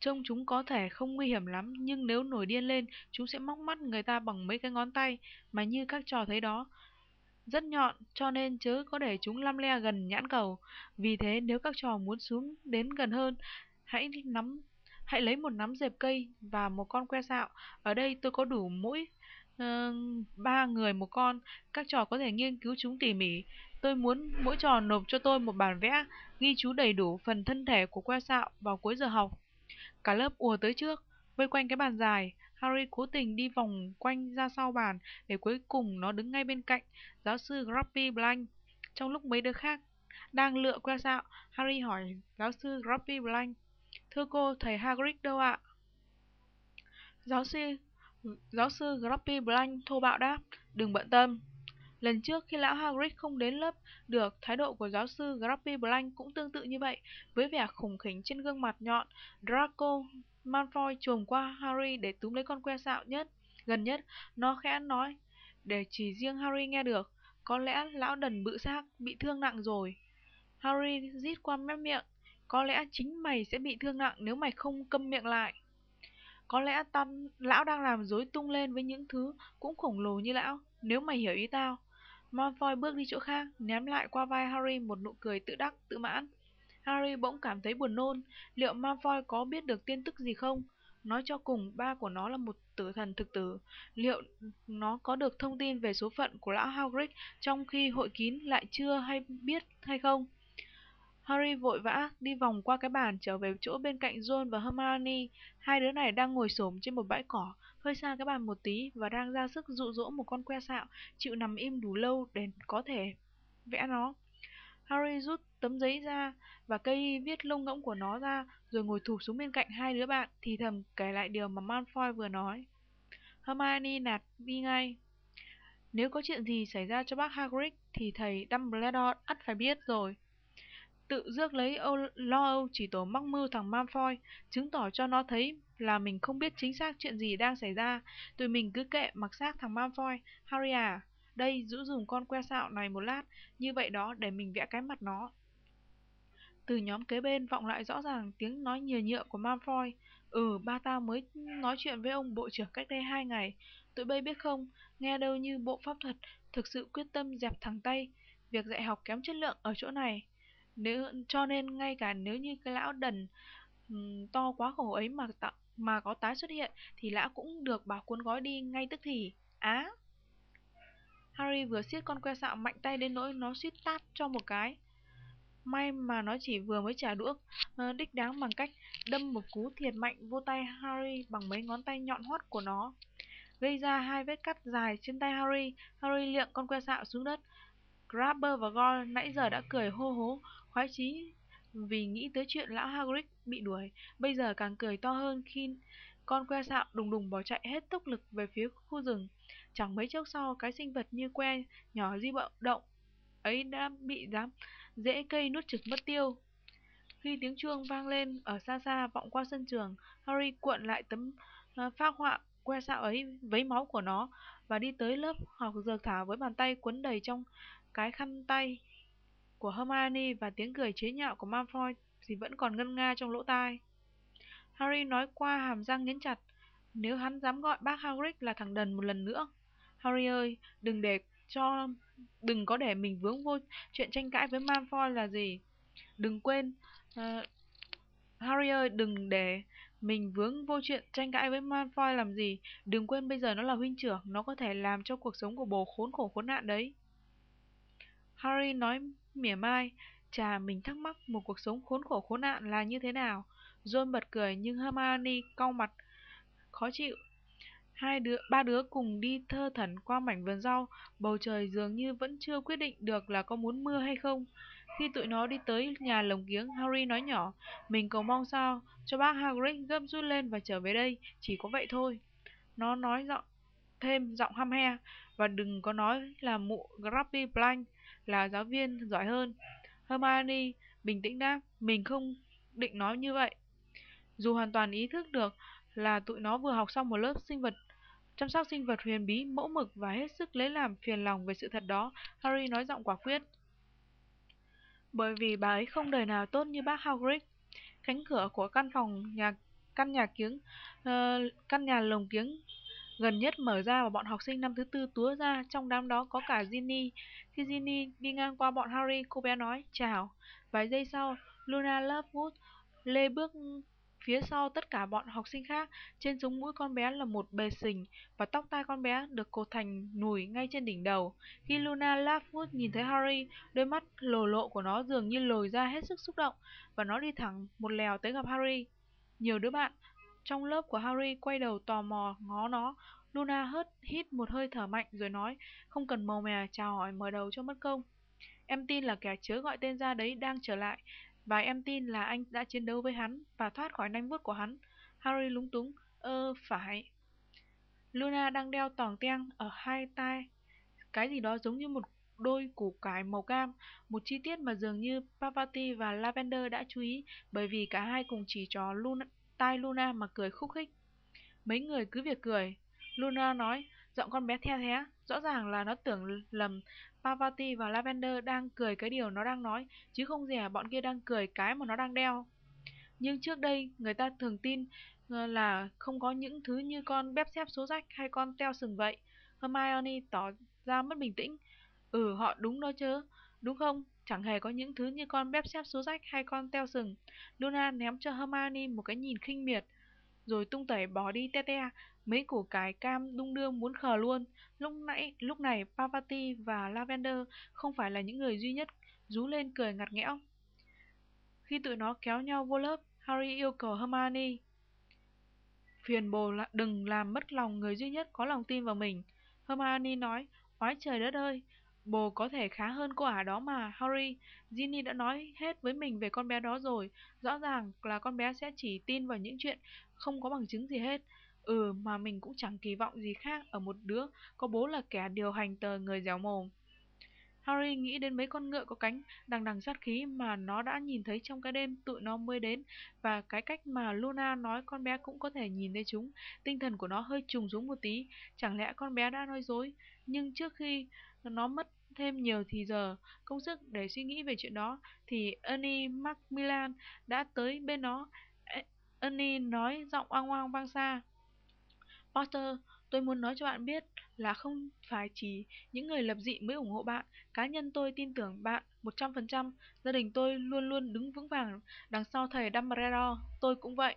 Trông chúng có thể không nguy hiểm lắm, nhưng nếu nổi điên lên, chúng sẽ móc mắt người ta bằng mấy cái ngón tay, mà như các trò thấy đó, rất nhọn, cho nên chớ có để chúng lăm le gần nhãn cầu. Vì thế nếu các trò muốn xuống đến gần hơn, hãy nắm hãy lấy một nắm dẹp cây và một con que sạo. Ở đây tôi có đủ mỗi Ờ, ba người một con, các trò có thể nghiên cứu chúng tỉ mỉ. Tôi muốn mỗi trò nộp cho tôi một bản vẽ ghi chú đầy đủ phần thân thể của que sạo vào cuối giờ học. Cả lớp ùa tới trước, vây quanh cái bàn dài. Harry cố tình đi vòng quanh ra sau bàn để cuối cùng nó đứng ngay bên cạnh giáo sư groppy Blank. Trong lúc mấy đứa khác đang lựa que sạo, Harry hỏi giáo sư groppy Blank. Thưa cô, thầy Hagrid đâu ạ? Giáo sư giáo sư Grumpy Blank thô bạo đáp, đừng bận tâm. Lần trước khi lão Hagrid không đến lớp được, thái độ của giáo sư Grumpy Blank cũng tương tự như vậy, với vẻ khủng khỉnh trên gương mặt nhọn. Draco Malfoy chuồng qua Harry để túm lấy con que sạo nhất, gần nhất, nó khẽ nói, để chỉ riêng Harry nghe được, có lẽ lão đần bự xác bị thương nặng rồi. Harry rít qua mép miệng, có lẽ chính mày sẽ bị thương nặng nếu mày không câm miệng lại. Có lẽ tan, lão đang làm rối tung lên với những thứ cũng khổng lồ như lão, nếu mày hiểu ý tao. Malfoy bước đi chỗ khác, ném lại qua vai Harry một nụ cười tự đắc, tự mãn. Harry bỗng cảm thấy buồn nôn, liệu Malfoy có biết được tin tức gì không? Nói cho cùng, ba của nó là một tử thần thực tử. Liệu nó có được thông tin về số phận của lão Hagrid trong khi hội kín lại chưa hay biết hay không? Harry vội vã đi vòng qua cái bàn trở về chỗ bên cạnh Ron và Hermione. Hai đứa này đang ngồi xổm trên một bãi cỏ, hơi xa cái bàn một tí và đang ra sức dụ dỗ một con que sạo chịu nằm im đủ lâu để có thể vẽ nó. Harry rút tấm giấy ra và cây viết lông ngỗng của nó ra rồi ngồi thụp xuống bên cạnh hai đứa bạn thì thầm kể lại điều mà Malfoy vừa nói. Hermione nạt đi ngay. Nếu có chuyện gì xảy ra cho bác Hagrid thì thầy Dumbledore ắt phải biết rồi tự rước lấy âu lo âu chỉ tổ mắc mưu thằng Malfoy, chứng tỏ cho nó thấy là mình không biết chính xác chuyện gì đang xảy ra. Tụi mình cứ kệ mặc xác thằng Malfoy. Harry à, đây giữ dùng con que sạo này một lát, như vậy đó để mình vẽ cái mặt nó. Từ nhóm kế bên vọng lại rõ ràng tiếng nói nhừa nhựa của Malfoy. Ừ, ba tao mới nói chuyện với ông bộ trưởng cách đây hai ngày. Tụi bay biết không, nghe đâu như bộ pháp thuật thực sự quyết tâm dẹp thẳng tay. Việc dạy học kém chất lượng ở chỗ này nếu cho nên ngay cả nếu như cái lão đần um, to quá khổ ấy mà tạo mà có tái xuất hiện thì lão cũng được bảo cuốn gói đi ngay tức thì. Á! Harry vừa siết con que sạo mạnh tay đến nỗi nó suýt tát cho một cái. May mà nó chỉ vừa mới trả đũa uh, đích đáng bằng cách đâm một cú thiệt mạnh vô tay Harry bằng mấy ngón tay nhọn hoắt của nó. Gây ra hai vết cắt dài trên tay Harry Harry liệng con que sạo xuống đất. Grabber và Gore nãy giờ đã cười hô hố khoái chí vì nghĩ tới chuyện lão Hagrid bị đuổi, bây giờ càng cười to hơn khi con que sạo đùng đùng bỏ chạy hết tốc lực về phía khu rừng. Chẳng mấy chốc sau, cái sinh vật như que nhỏ di bạo động ấy đã bị dám dễ cây nuốt trực mất tiêu. Khi tiếng chuông vang lên ở xa xa vọng qua sân trường, Harry cuộn lại tấm uh, phác họa que sạo ấy với máu của nó và đi tới lớp học dược thảo với bàn tay cuốn đầy trong cái khăn tay của Hermione và tiếng cười chế nhạo của Malfoy thì vẫn còn ngân nga trong lỗ tai. Harry nói qua hàm răng nghiến chặt, nếu hắn dám gọi bác Hagrid là thằng đần một lần nữa. Harry ơi, đừng để cho đừng có để mình vướng vô chuyện tranh cãi với Malfoy là gì. Đừng quên uh, Harry ơi, đừng để mình vướng vô chuyện tranh cãi với Malfoy làm gì. Đừng quên bây giờ nó là huynh trưởng, nó có thể làm cho cuộc sống của bồ khốn khổ khốn nạn đấy. Harry nói mỉa mai, chà mình thắc mắc một cuộc sống khốn khổ khốn nạn là như thế nào. John bật cười nhưng Hermione cau mặt khó chịu. Hai đứa, ba đứa cùng đi thơ thẩn qua mảnh vườn rau, bầu trời dường như vẫn chưa quyết định được là có muốn mưa hay không. Khi tụi nó đi tới nhà lồng kiếng, Harry nói nhỏ, mình cầu mong sao cho bác Hagrid gấp rút lên và trở về đây, chỉ có vậy thôi. Nó nói giọng thêm giọng ham he và đừng có nói là mụ Grumpy Blank là giáo viên giỏi hơn. Hermione bình tĩnh đáp, mình không định nói như vậy. dù hoàn toàn ý thức được là tụi nó vừa học xong một lớp sinh vật chăm sóc sinh vật huyền bí mẫu mực và hết sức lấy làm phiền lòng về sự thật đó harry nói giọng quả quyết bởi vì bà ấy không đời nào tốt như bác hagrid cánh cửa của căn phòng nhà căn nhà kiếng uh, căn nhà lồng kiếng gần nhất mở ra và bọn học sinh năm thứ tư túa ra, trong đám đó có cả Ginny. Khi Ginny đi ngang qua bọn Harry, cô bé nói, chào. Vài giây sau, Luna Lovegood lê bước phía sau tất cả bọn học sinh khác. Trên sống mũi con bé là một bề sình và tóc tai con bé được cột thành nùi ngay trên đỉnh đầu. Khi Luna Lovegood nhìn thấy Harry, đôi mắt lồ lộ của nó dường như lồi ra hết sức xúc động và nó đi thẳng một lèo tới gặp Harry. Nhiều đứa bạn trong lớp của Harry quay đầu tò mò ngó nó. Luna hớt hít một hơi thở mạnh rồi nói, không cần màu mè chào hỏi mở đầu cho mất công. Em tin là kẻ chớ gọi tên ra đấy đang trở lại, và em tin là anh đã chiến đấu với hắn và thoát khỏi nanh vuốt của hắn. Harry lúng túng, ơ, phải. Luna đang đeo tòng teng ở hai tay, cái gì đó giống như một đôi củ cải màu cam, một chi tiết mà dường như Papati và Lavender đã chú ý bởi vì cả hai cùng chỉ trò Luna, tai Luna mà cười khúc khích. Mấy người cứ việc cười. Luna nói, giọng con bé theo thế, rõ ràng là nó tưởng lầm Pavati và Lavender đang cười cái điều nó đang nói, chứ không rẻ à, bọn kia đang cười cái mà nó đang đeo. Nhưng trước đây, người ta thường tin ờ, là không có những thứ như con bép xếp số rách hay con teo sừng vậy. Hermione tỏ ra mất bình tĩnh. Ừ, họ đúng đó chứ, đúng không? Chẳng hề có những thứ như con bếp xếp số rách hay con teo sừng. Luna ném cho Hermione một cái nhìn khinh miệt, rồi tung tẩy bỏ đi te te, mấy củ cải cam đung đưa muốn khờ luôn. Lúc nãy, lúc này Pavati và Lavender không phải là những người duy nhất rú lên cười ngặt nghẽo. Khi tụi nó kéo nhau vô lớp, Harry yêu cầu Hermione phiền bồ là đừng làm mất lòng người duy nhất có lòng tin vào mình. Hermione nói, oái trời đất ơi, Bồ có thể khá hơn cô ả đó mà, Harry. Ginny đã nói hết với mình về con bé đó rồi. Rõ ràng là con bé sẽ chỉ tin vào những chuyện không có bằng chứng gì hết. Ừ, mà mình cũng chẳng kỳ vọng gì khác ở một đứa có bố là kẻ điều hành tờ người dẻo mồm. Harry nghĩ đến mấy con ngựa có cánh đằng đằng sát khí mà nó đã nhìn thấy trong cái đêm tụi nó mới đến và cái cách mà Luna nói con bé cũng có thể nhìn thấy chúng. Tinh thần của nó hơi trùng xuống một tí, chẳng lẽ con bé đã nói dối. Nhưng trước khi nó mất thêm nhiều thì giờ công sức để suy nghĩ về chuyện đó thì Ernie Macmillan đã tới bên nó. E, Ernie nói giọng oang oang vang xa. Potter, tôi muốn nói cho bạn biết là không phải chỉ những người lập dị mới ủng hộ bạn. Cá nhân tôi tin tưởng bạn 100%. Gia đình tôi luôn luôn đứng vững vàng đằng sau thầy Dumbledore. Tôi cũng vậy.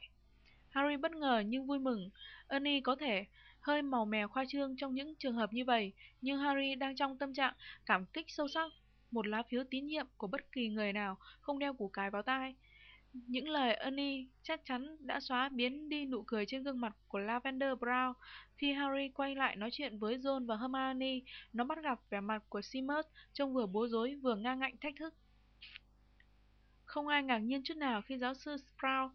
Harry bất ngờ nhưng vui mừng. Ernie có thể hơi màu mè khoa trương trong những trường hợp như vậy, nhưng Harry đang trong tâm trạng cảm kích sâu sắc. Một lá phiếu tín nhiệm của bất kỳ người nào không đeo củ cái vào tai. Những lời Ernie chắc chắn đã xóa biến đi nụ cười trên gương mặt của Lavender Brown. Khi Harry quay lại nói chuyện với Ron và Hermione, nó bắt gặp vẻ mặt của Seamus trông vừa bối rối vừa ngang ngạnh thách thức. Không ai ngạc nhiên chút nào khi giáo sư Sprout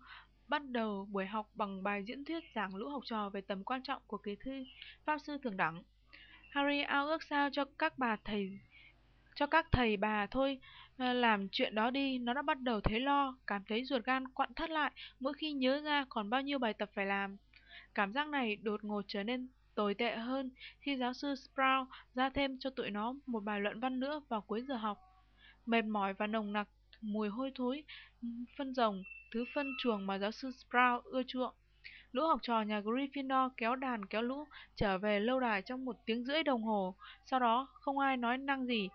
bắt đầu buổi học bằng bài diễn thuyết giảng lũ học trò về tầm quan trọng của kỳ thi pháp sư thường đẳng. Harry ao ước sao cho các bà thầy cho các thầy bà thôi Ờ, làm chuyện đó đi nó đã bắt đầu thấy lo cảm thấy ruột gan quặn thắt lại mỗi khi nhớ ra còn bao nhiêu bài tập phải làm cảm giác này đột ngột trở nên tồi tệ hơn khi giáo sư sprout ra thêm cho tụi nó một bài luận văn nữa vào cuối giờ học mệt mỏi và nồng nặc mùi hôi thối phân rồng thứ phân chuồng mà giáo sư Sprout ưa chuộng. Lũ học trò nhà Gryffindor kéo đàn kéo lũ trở về lâu đài trong một tiếng rưỡi đồng hồ, sau đó không ai nói năng gì.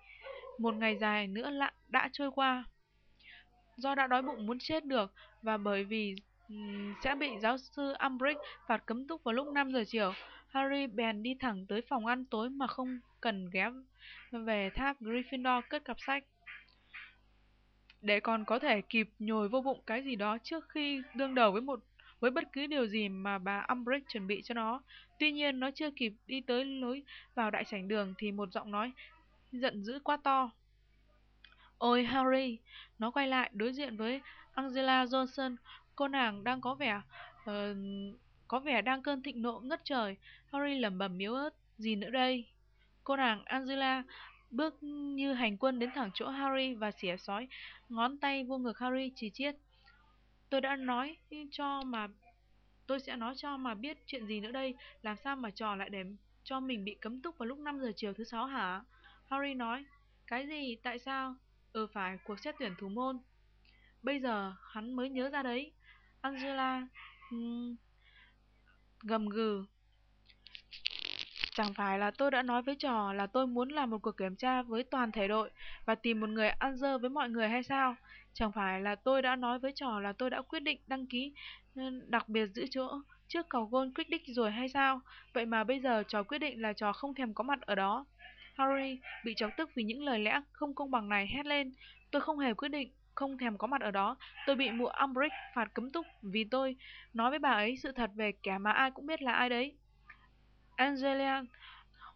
Một ngày dài nữa lặng đã trôi qua. Do đã đói bụng muốn chết được và bởi vì sẽ bị giáo sư Umbridge phạt cấm túc vào lúc 5 giờ chiều, Harry bèn đi thẳng tới phòng ăn tối mà không cần ghé về tháp Gryffindor cất cặp sách để còn có thể kịp nhồi vô bụng cái gì đó trước khi đương đầu với một với bất cứ điều gì mà bà Umbridge chuẩn bị cho nó. Tuy nhiên nó chưa kịp đi tới lối vào đại sảnh đường thì một giọng nói giận dữ quá to. Ôi Harry, nó quay lại đối diện với Angela Johnson, cô nàng đang có vẻ uh, có vẻ đang cơn thịnh nộ ngất trời. Harry lẩm bẩm miếu ớt, gì nữa đây? Cô nàng Angela bước như hành quân đến thẳng chỗ Harry và xỉa sói ngón tay vô ngực Harry chỉ chiết. Tôi đã nói cho mà tôi sẽ nói cho mà biết chuyện gì nữa đây, làm sao mà trò lại để cho mình bị cấm túc vào lúc 5 giờ chiều thứ sáu hả? Harry nói, cái gì, tại sao? Ừ phải, cuộc xét tuyển thủ môn. Bây giờ hắn mới nhớ ra đấy. Angela um, gầm gừ. Chẳng phải là tôi đã nói với trò là tôi muốn làm một cuộc kiểm tra với toàn thể đội và tìm một người ăn dơ với mọi người hay sao? Chẳng phải là tôi đã nói với trò là tôi đã quyết định đăng ký đặc biệt giữ chỗ trước cầu gôn Quidditch rồi hay sao? Vậy mà bây giờ trò quyết định là trò không thèm có mặt ở đó. Harry bị chọc tức vì những lời lẽ không công bằng này hét lên. Tôi không hề quyết định không thèm có mặt ở đó. Tôi bị mụ Umbridge phạt cấm túc vì tôi nói với bà ấy sự thật về kẻ mà ai cũng biết là ai đấy. Angelia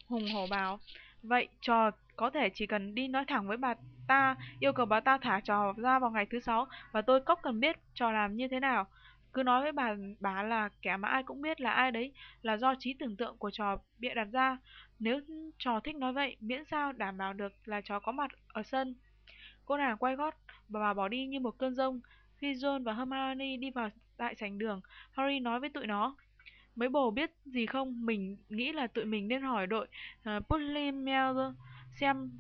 hùng hổ bảo, vậy trò có thể chỉ cần đi nói thẳng với bà ta, yêu cầu bà ta thả trò ra vào ngày thứ sáu và tôi cốc cần biết trò làm như thế nào. Cứ nói với bà bà là kẻ mà ai cũng biết là ai đấy là do trí tưởng tượng của trò bịa đặt ra. Nếu trò thích nói vậy, miễn sao đảm bảo được là trò có mặt ở sân. Cô nàng quay gót và bỏ đi như một cơn rông. Khi John và Hermione đi vào đại sảnh đường, Harry nói với tụi nó. Mấy bồ biết gì không? Mình nghĩ là tụi mình nên hỏi đội ờ, uh, Putlimel xem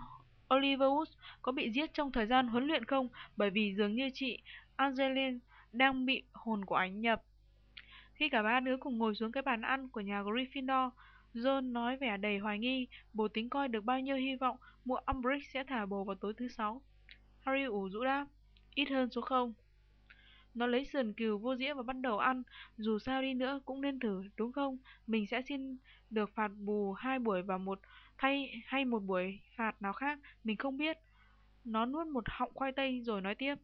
Oliver Wood có bị giết trong thời gian huấn luyện không? Bởi vì dường như chị Angeline đang bị hồn của ánh nhập. Khi cả ba đứa cùng ngồi xuống cái bàn ăn của nhà Gryffindor, John nói vẻ đầy hoài nghi, bố tính coi được bao nhiêu hy vọng mụ Umbridge sẽ thả bồ vào tối thứ sáu. Harry ủ rũ đáp, ít hơn số không. Nó lấy sườn cừu vô dĩa và bắt đầu ăn, dù sao đi nữa cũng nên thử, đúng không? Mình sẽ xin được phạt bù hai buổi và một thay hay một buổi phạt nào khác, mình không biết. Nó nuốt một họng khoai tây rồi nói tiếp.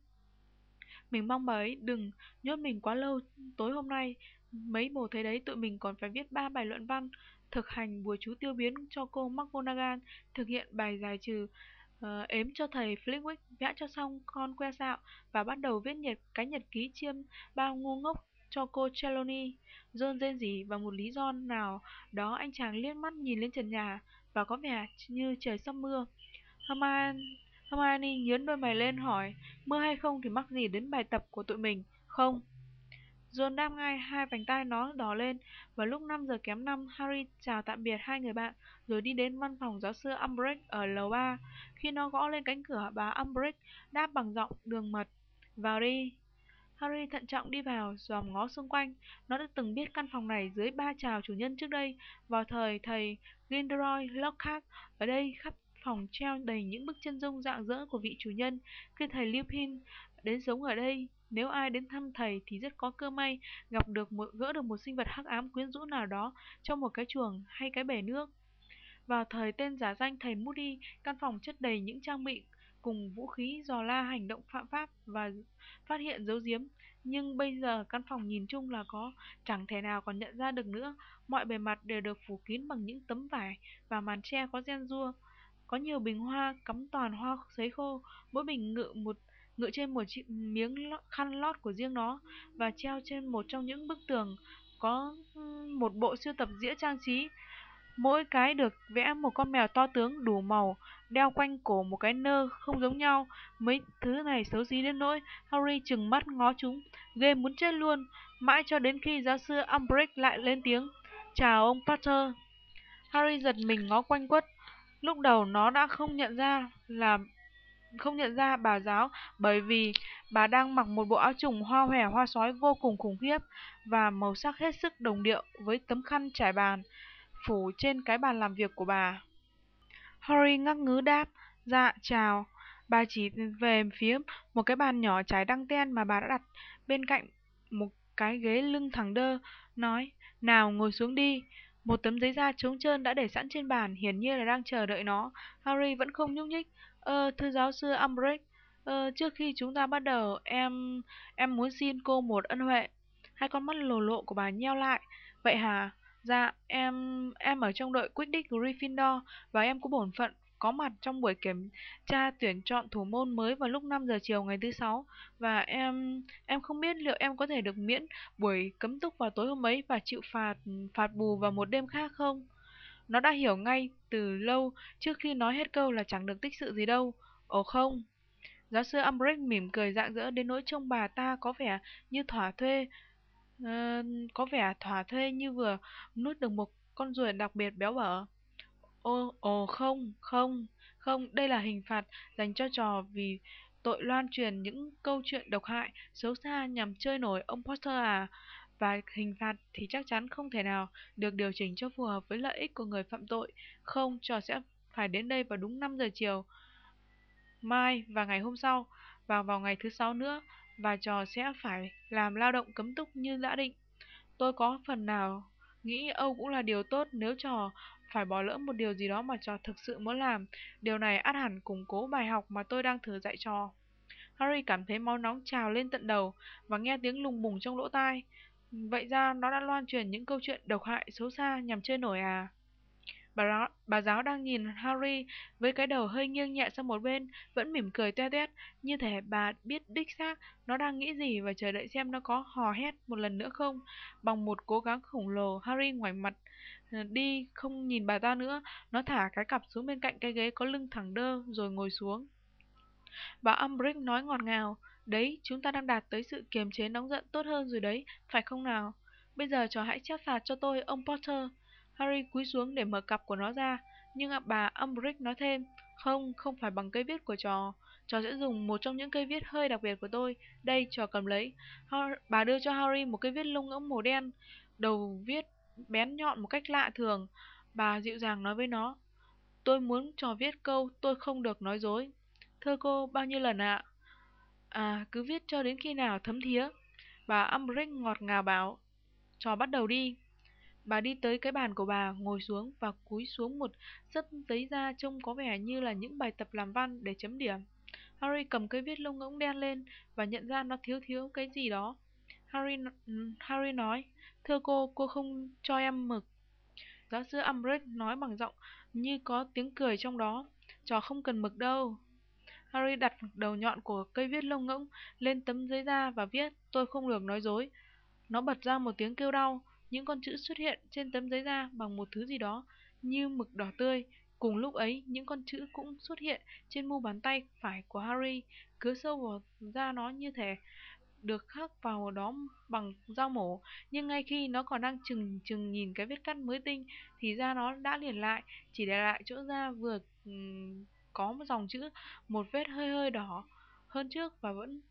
Mình mong bà ấy đừng nhốt mình quá lâu tối hôm nay. Mấy bồ thấy đấy tụi mình còn phải viết ba bài luận văn, thực hành bùa chú tiêu biến cho cô McGonagall, thực hiện bài giải trừ uh, ếm cho thầy Flitwick, vẽ cho xong con que sạo và bắt đầu viết nhật cái nhật ký chiêm bao ngu ngốc cho cô Trelawney. John rên rỉ và một lý do nào đó anh chàng liếc mắt nhìn lên trần nhà và có vẻ như trời sắp mưa. Hermione Hermione nhớn đôi mày lên hỏi, mưa hay không thì mắc gì đến bài tập của tụi mình, không? John đáp ngay hai vành tay nó đỏ lên và lúc 5 giờ kém 5 Harry chào tạm biệt hai người bạn rồi đi đến văn phòng giáo sư Umbridge ở lầu 3. Khi nó gõ lên cánh cửa bà Umbridge đáp bằng giọng đường mật, vào đi. Harry thận trọng đi vào, dòm ngó xung quanh. Nó đã từng biết căn phòng này dưới ba chào chủ nhân trước đây, vào thời thầy Gilderoy Lockhart. Ở đây khắp phòng treo đầy những bức chân dung dạng dỡ của vị chủ nhân. Khi thầy Lupin đến sống ở đây, nếu ai đến thăm thầy thì rất có cơ may gặp được một gỡ được một sinh vật hắc ám quyến rũ nào đó trong một cái chuồng hay cái bể nước. Vào thời tên giả danh thầy Moody, căn phòng chất đầy những trang bị cùng vũ khí dò la hành động phạm pháp và phát hiện dấu giếm. Nhưng bây giờ căn phòng nhìn chung là có chẳng thể nào còn nhận ra được nữa. Mọi bề mặt đều được phủ kín bằng những tấm vải và màn tre có gen rua. Có nhiều bình hoa cắm toàn hoa sấy khô, mỗi bình ngự một ngựa trên một chiếc miếng khăn lót của riêng nó và treo trên một trong những bức tường có một bộ sưu tập dĩa trang trí. Mỗi cái được vẽ một con mèo to tướng đủ màu, đeo quanh cổ một cái nơ không giống nhau. Mấy thứ này xấu xí đến nỗi Harry chừng mắt ngó chúng, ghê muốn chết luôn, mãi cho đến khi giáo sư Umbridge lại lên tiếng. Chào ông Potter. Harry giật mình ngó quanh quất. Lúc đầu nó đã không nhận ra là không nhận ra bà giáo bởi vì bà đang mặc một bộ áo trùng hoa hòe hoa sói vô cùng khủng khiếp và màu sắc hết sức đồng điệu với tấm khăn trải bàn phủ trên cái bàn làm việc của bà. Harry ngắc ngứ đáp, dạ chào. Bà chỉ về phía một cái bàn nhỏ trải đăng ten mà bà đã đặt bên cạnh một cái ghế lưng thẳng đơ, nói, nào ngồi xuống đi. Một tấm giấy da trống trơn đã để sẵn trên bàn, hiển nhiên là đang chờ đợi nó. Harry vẫn không nhúc nhích. Ờ, thưa giáo sư Umbridge, ờ, trước khi chúng ta bắt đầu, em em muốn xin cô một ân huệ. Hai con mắt lồ lộ của bà nheo lại. Vậy hả? Dạ, em em ở trong đội Quidditch Gryffindor và em có bổn phận có mặt trong buổi kiểm tra tuyển chọn thủ môn mới vào lúc 5 giờ chiều ngày thứ sáu và em em không biết liệu em có thể được miễn buổi cấm túc vào tối hôm ấy và chịu phạt phạt bù vào một đêm khác không? Nó đã hiểu ngay từ lâu trước khi nói hết câu là chẳng được tích sự gì đâu. Ồ không. Giáo sư Umbridge mỉm cười rạng rỡ đến nỗi trông bà ta có vẻ như thỏa thuê, uh, có vẻ thỏa thuê như vừa nuốt được một con ruồi đặc biệt béo bở. Ô, ồ không, không, không, đây là hình phạt dành cho trò vì tội loan truyền những câu chuyện độc hại, xấu xa nhằm chơi nổi ông Potter à. Và hình phạt thì chắc chắn không thể nào được điều chỉnh cho phù hợp với lợi ích của người phạm tội. Không, trò sẽ phải đến đây vào đúng 5 giờ chiều mai và ngày hôm sau và vào ngày thứ sáu nữa và trò sẽ phải làm lao động cấm túc như đã định. Tôi có phần nào nghĩ Âu cũng là điều tốt nếu trò phải bỏ lỡ một điều gì đó mà trò thực sự muốn làm. Điều này át hẳn củng cố bài học mà tôi đang thử dạy trò. Harry cảm thấy máu nóng trào lên tận đầu và nghe tiếng lùng bùng trong lỗ tai. Vậy ra nó đã loan truyền những câu chuyện độc hại xấu xa nhằm chơi nổi à? Bà, bà giáo đang nhìn Harry với cái đầu hơi nghiêng nhẹ sang một bên, vẫn mỉm cười toe toét, như thể bà biết đích xác nó đang nghĩ gì và chờ đợi xem nó có hò hét một lần nữa không. Bằng một cố gắng khổng lồ, Harry ngoảnh mặt ờ, đi không nhìn bà ta nữa, nó thả cái cặp xuống bên cạnh cái ghế có lưng thẳng đơ rồi ngồi xuống. Bà Umbridge nói ngọt ngào, đấy, chúng ta đang đạt tới sự kiềm chế nóng giận tốt hơn rồi đấy, phải không nào? Bây giờ cháu hãy chép phạt cho tôi, ông Potter. Harry cúi xuống để mở cặp của nó ra, nhưng bà Umbridge nói thêm, không, không phải bằng cây viết của trò. Trò sẽ dùng một trong những cây viết hơi đặc biệt của tôi. Đây, trò cầm lấy. Bà đưa cho Harry một cây viết lông ngỗng màu đen, đầu viết bén nhọn một cách lạ thường. Bà dịu dàng nói với nó, tôi muốn trò viết câu tôi không được nói dối. Thưa cô, bao nhiêu lần ạ? À, À, cứ viết cho đến khi nào thấm thía. Bà Umbridge ngọt ngào bảo, trò bắt đầu đi. Bà đi tới cái bàn của bà, ngồi xuống và cúi xuống một sấp giấy da trông có vẻ như là những bài tập làm văn để chấm điểm. Harry cầm cây viết lông ngỗng đen lên và nhận ra nó thiếu thiếu cái gì đó. Harry ừ, Harry nói, thưa cô, cô không cho em mực. Giáo sư Umbridge nói bằng giọng như có tiếng cười trong đó. Trò không cần mực đâu. Harry đặt đầu nhọn của cây viết lông ngỗng lên tấm giấy da và viết, tôi không được nói dối. Nó bật ra một tiếng kêu đau, những con chữ xuất hiện trên tấm giấy da bằng một thứ gì đó như mực đỏ tươi. Cùng lúc ấy, những con chữ cũng xuất hiện trên mu bàn tay phải của Harry, cứa sâu vào da nó như thể được khắc vào đó bằng dao mổ, nhưng ngay khi nó còn đang chừng chừng nhìn cái vết cắt mới tinh thì da nó đã liền lại, chỉ để lại chỗ da vừa um, có một dòng chữ, một vết hơi hơi đỏ hơn trước và vẫn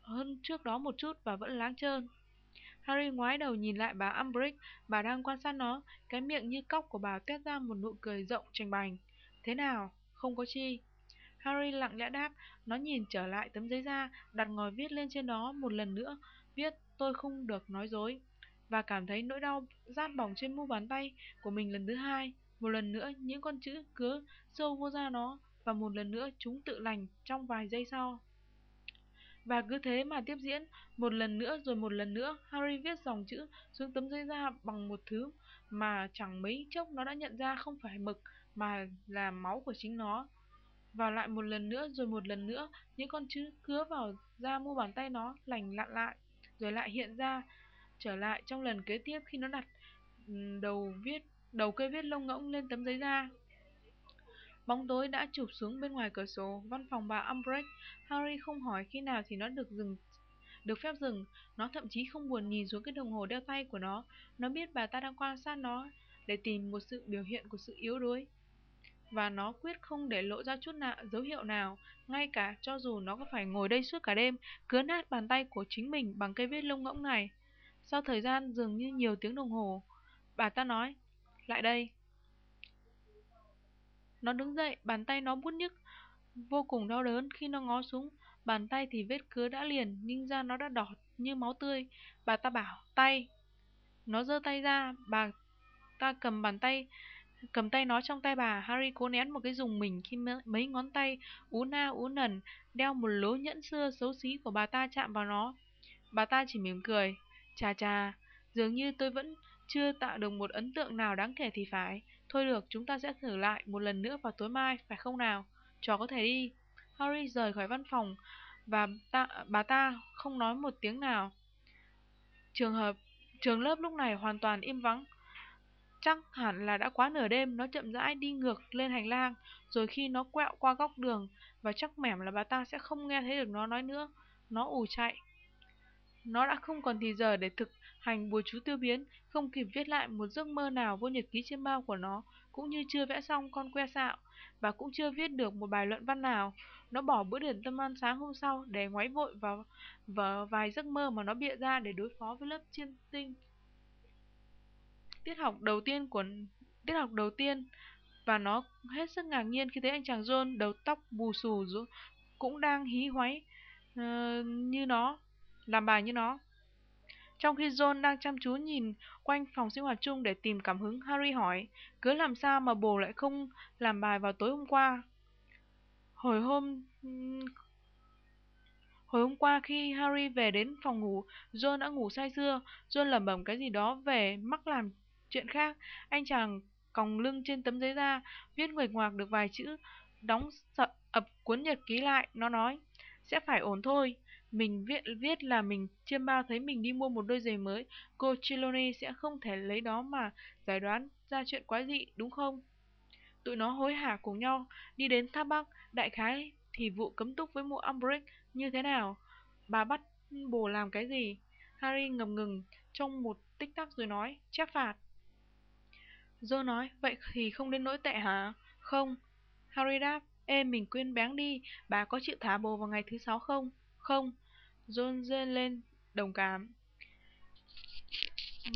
hơn trước đó một chút và vẫn láng trơn. Harry ngoái đầu nhìn lại bà Umbridge, bà đang quan sát nó, cái miệng như cóc của bà tét ra một nụ cười rộng trành bành. Thế nào? Không có chi. Harry lặng lẽ đáp, nó nhìn trở lại tấm giấy da, đặt ngòi viết lên trên đó một lần nữa, viết tôi không được nói dối, và cảm thấy nỗi đau rát bỏng trên mu bàn tay của mình lần thứ hai. Một lần nữa, những con chữ cứ sâu vô da nó, và một lần nữa chúng tự lành trong vài giây sau. Và cứ thế mà tiếp diễn, một lần nữa rồi một lần nữa, Harry viết dòng chữ xuống tấm giấy da bằng một thứ mà chẳng mấy chốc nó đã nhận ra không phải mực mà là máu của chính nó. Và lại một lần nữa rồi một lần nữa, những con chữ cứa vào da mu bàn tay nó lành lặn lại, rồi lại hiện ra trở lại trong lần kế tiếp khi nó đặt đầu viết đầu cây viết lông ngỗng lên tấm giấy da. Bóng tối đã chụp xuống bên ngoài cửa sổ văn phòng bà Umbridge. Harry không hỏi khi nào thì nó được dừng được phép dừng. Nó thậm chí không buồn nhìn xuống cái đồng hồ đeo tay của nó. Nó biết bà ta đang quan sát nó để tìm một sự biểu hiện của sự yếu đuối. Và nó quyết không để lộ ra chút nào, dấu hiệu nào, ngay cả cho dù nó có phải ngồi đây suốt cả đêm, cứa nát bàn tay của chính mình bằng cây viết lông ngỗng này. Sau thời gian dường như nhiều tiếng đồng hồ, bà ta nói, lại đây. Nó đứng dậy, bàn tay nó bút nhức, vô cùng đau đớn khi nó ngó xuống. Bàn tay thì vết cứa đã liền, nhưng da nó đã đỏ như máu tươi. Bà ta bảo, tay. Nó giơ tay ra, bà ta cầm bàn tay, cầm tay nó trong tay bà. Harry cố nén một cái dùng mình khi mấy ngón tay ú na ú nần đeo một lố nhẫn xưa xấu xí của bà ta chạm vào nó. Bà ta chỉ mỉm cười. Chà chà, dường như tôi vẫn chưa tạo được một ấn tượng nào đáng kể thì phải. Thôi được, chúng ta sẽ thử lại một lần nữa vào tối mai, phải không nào? Chó có thể đi. Harry rời khỏi văn phòng và ta, bà ta không nói một tiếng nào. Trường hợp trường lớp lúc này hoàn toàn im vắng. Chắc hẳn là đã quá nửa đêm, nó chậm rãi đi ngược lên hành lang, rồi khi nó quẹo qua góc đường, và chắc mẻm là bà ta sẽ không nghe thấy được nó nói nữa. Nó ù chạy. Nó đã không còn thì giờ để thực hành bùa chú tiêu biến, không kịp viết lại một giấc mơ nào vô nhật ký trên bao của nó, cũng như chưa vẽ xong con que sạo, và cũng chưa viết được một bài luận văn nào. Nó bỏ bữa điểm tâm ăn sáng hôm sau để ngoáy vội vào, vào vài giấc mơ mà nó bịa ra để đối phó với lớp chiêm tinh. Tiết học đầu tiên của tiết học đầu tiên và nó hết sức ngạc nhiên khi thấy anh chàng John đầu tóc bù xù cũng đang hí hoáy uh, như nó, làm bài như nó. Trong khi John đang chăm chú nhìn quanh phòng sinh hoạt chung để tìm cảm hứng, Harry hỏi, cứ làm sao mà bồ lại không làm bài vào tối hôm qua? Hồi hôm... Hồi hôm qua khi Harry về đến phòng ngủ, John đã ngủ say sưa. John lẩm bẩm cái gì đó về mắc làm chuyện khác. Anh chàng còng lưng trên tấm giấy ra, viết nguệch ngoạc được vài chữ, đóng sợ ập cuốn nhật ký lại. Nó nói, sẽ phải ổn thôi. Mình viết viết là mình chiêm bao thấy mình đi mua một đôi giày mới, cô Chiloni sẽ không thể lấy đó mà giải đoán ra chuyện quái dị, đúng không? Tụi nó hối hả cùng nhau, đi đến tháp băng đại khái thì vụ cấm túc với mụ Umbridge như thế nào? Bà bắt bồ làm cái gì? Harry ngầm ngừng trong một tích tắc rồi nói, chép phạt. Joe nói, vậy thì không đến nỗi tệ hả? Không. Harry đáp, ê mình quên bén đi, bà có chịu thả bồ vào ngày thứ sáu không? Không. John rên lên, đồng cảm.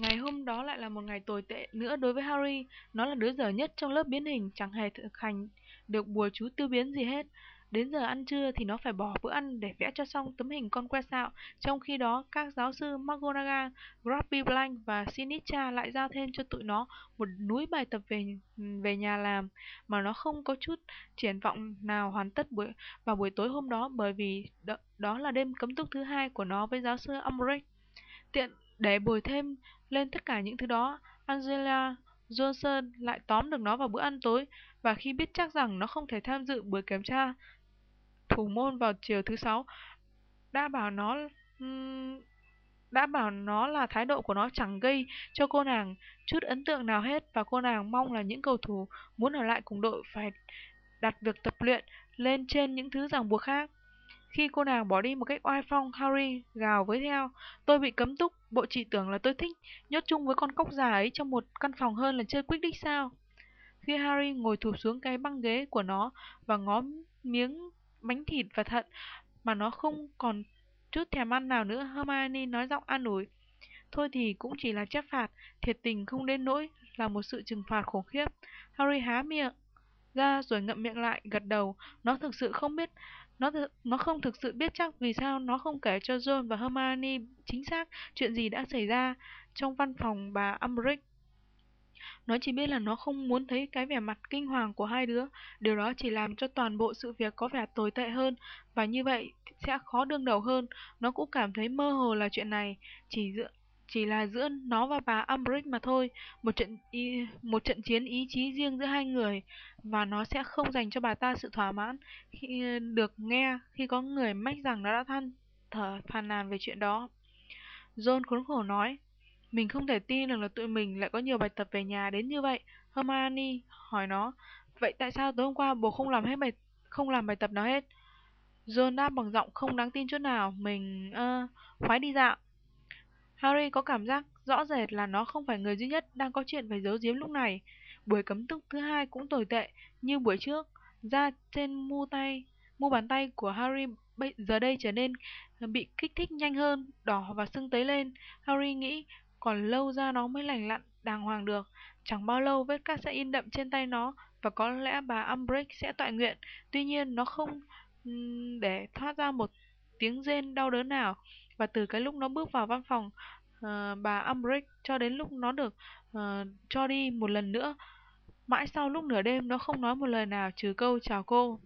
Ngày hôm đó lại là một ngày tồi tệ nữa đối với Harry. Nó là đứa dở nhất trong lớp biến hình, chẳng hề thực hành được bùa chú tiêu biến gì hết. Đến giờ ăn trưa thì nó phải bỏ bữa ăn để vẽ cho xong tấm hình con que sạo. Trong khi đó, các giáo sư McGonagall, Grubby Blank và Sinitra lại giao thêm cho tụi nó một núi bài tập về về nhà làm mà nó không có chút triển vọng nào hoàn tất buổi vào buổi tối hôm đó bởi vì đó, đó là đêm cấm túc thứ hai của nó với giáo sư Umbridge. Tiện để bồi thêm lên tất cả những thứ đó, Angela Johnson lại tóm được nó vào bữa ăn tối và khi biết chắc rằng nó không thể tham dự buổi kiểm tra thủ môn vào chiều thứ sáu đã bảo nó đã bảo nó là thái độ của nó chẳng gây cho cô nàng chút ấn tượng nào hết và cô nàng mong là những cầu thủ muốn ở lại cùng đội phải đặt việc tập luyện lên trên những thứ ràng buộc khác. Khi cô nàng bỏ đi một cách oai phong, Harry gào với theo, tôi bị cấm túc, bộ chị tưởng là tôi thích nhốt chung với con cóc già ấy trong một căn phòng hơn là chơi quyết đích sao? Khi Harry ngồi thụp xuống cái băng ghế của nó và ngó miếng bánh thịt và thận mà nó không còn chút thèm ăn nào nữa, Hermione nói giọng an ủi. Thôi thì cũng chỉ là trách phạt, thiệt tình không đến nỗi là một sự trừng phạt khủng khiếp. Harry há miệng ra rồi ngậm miệng lại, gật đầu. Nó thực sự không biết, nó th nó không thực sự biết chắc vì sao nó không kể cho John và Hermione chính xác chuyện gì đã xảy ra trong văn phòng bà Umbridge. Nó chỉ biết là nó không muốn thấy cái vẻ mặt kinh hoàng của hai đứa, điều đó chỉ làm cho toàn bộ sự việc có vẻ tồi tệ hơn, và như vậy sẽ khó đương đầu hơn. Nó cũng cảm thấy mơ hồ là chuyện này, chỉ dựa chỉ là giữa nó và bà Umbridge mà thôi, một trận ý, một trận chiến ý chí riêng giữa hai người, và nó sẽ không dành cho bà ta sự thỏa mãn khi được nghe khi có người mách rằng nó đã than thở phàn nàn về chuyện đó. John khốn khổ nói, mình không thể tin được là tụi mình lại có nhiều bài tập về nhà đến như vậy. Hermione hỏi nó, vậy tại sao tối hôm qua bố không làm hết bài không làm bài tập nào hết? John đáp bằng giọng không đáng tin chút nào, mình uh, khoái đi dạo. Harry có cảm giác rõ rệt là nó không phải người duy nhất đang có chuyện phải giấu giếm lúc này. Buổi cấm túc thứ hai cũng tồi tệ như buổi trước. Da trên mu tay, mu bàn tay của Harry giờ đây trở nên bị kích thích nhanh hơn, đỏ và sưng tấy lên. Harry nghĩ còn lâu ra nó mới lành lặn đàng hoàng được. Chẳng bao lâu vết cắt sẽ in đậm trên tay nó và có lẽ bà Umbridge sẽ tọa nguyện. Tuy nhiên nó không để thoát ra một tiếng rên đau đớn nào và từ cái lúc nó bước vào văn phòng uh, bà Umbridge cho đến lúc nó được uh, cho đi một lần nữa mãi sau lúc nửa đêm nó không nói một lời nào trừ câu chào cô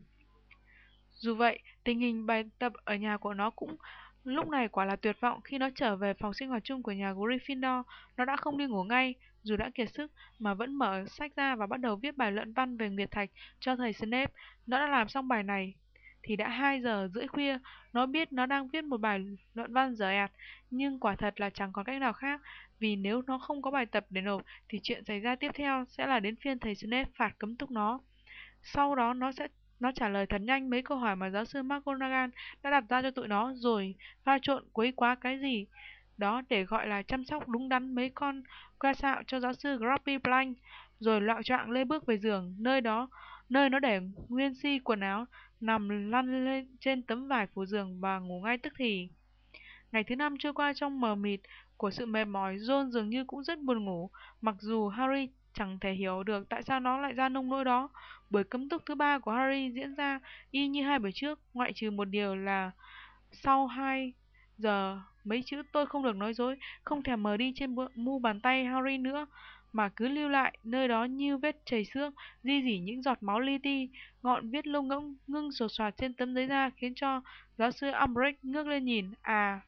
dù vậy tình hình bài tập ở nhà của nó cũng Lúc này quả là tuyệt vọng khi nó trở về phòng sinh hoạt chung của nhà Gryffindor, nó đã không đi ngủ ngay, dù đã kiệt sức, mà vẫn mở sách ra và bắt đầu viết bài luận văn về Nguyệt Thạch cho thầy Snape. Nó đã làm xong bài này thì đã 2 giờ rưỡi khuya, nó biết nó đang viết một bài luận văn dở ẹt, nhưng quả thật là chẳng còn cách nào khác vì nếu nó không có bài tập để nộp thì chuyện xảy ra tiếp theo sẽ là đến phiên thầy Snape phạt cấm túc nó. Sau đó nó sẽ nó trả lời thật nhanh mấy câu hỏi mà giáo sư McGonagall đã đặt ra cho tụi nó, rồi pha trộn quấy quá cái gì đó để gọi là chăm sóc đúng đắn mấy con que sạo cho giáo sư Groppy Blank, rồi loạn trạng lê bước về giường. Nơi đó, nơi nó để nguyên si quần áo, nằm lăn lên trên tấm vải phủ giường và ngủ ngay tức thì. Ngày thứ năm trôi qua trong mờ mịt của sự mệt mỏi John dường như cũng rất buồn ngủ. Mặc dù Harry chẳng thể hiểu được tại sao nó lại ra nông nỗi đó. Buổi cấm túc thứ ba của Harry diễn ra y như hai buổi trước ngoại trừ một điều là sau hai giờ mấy chữ tôi không được nói dối không thèm mờ đi trên mu bàn tay Harry nữa mà cứ lưu lại nơi đó như vết chảy xương, di dỉ những giọt máu li ti ngọn viết lông ngỗng ngưng sột soạt trên tấm giấy da khiến cho giáo sư umbridge ngước lên nhìn. À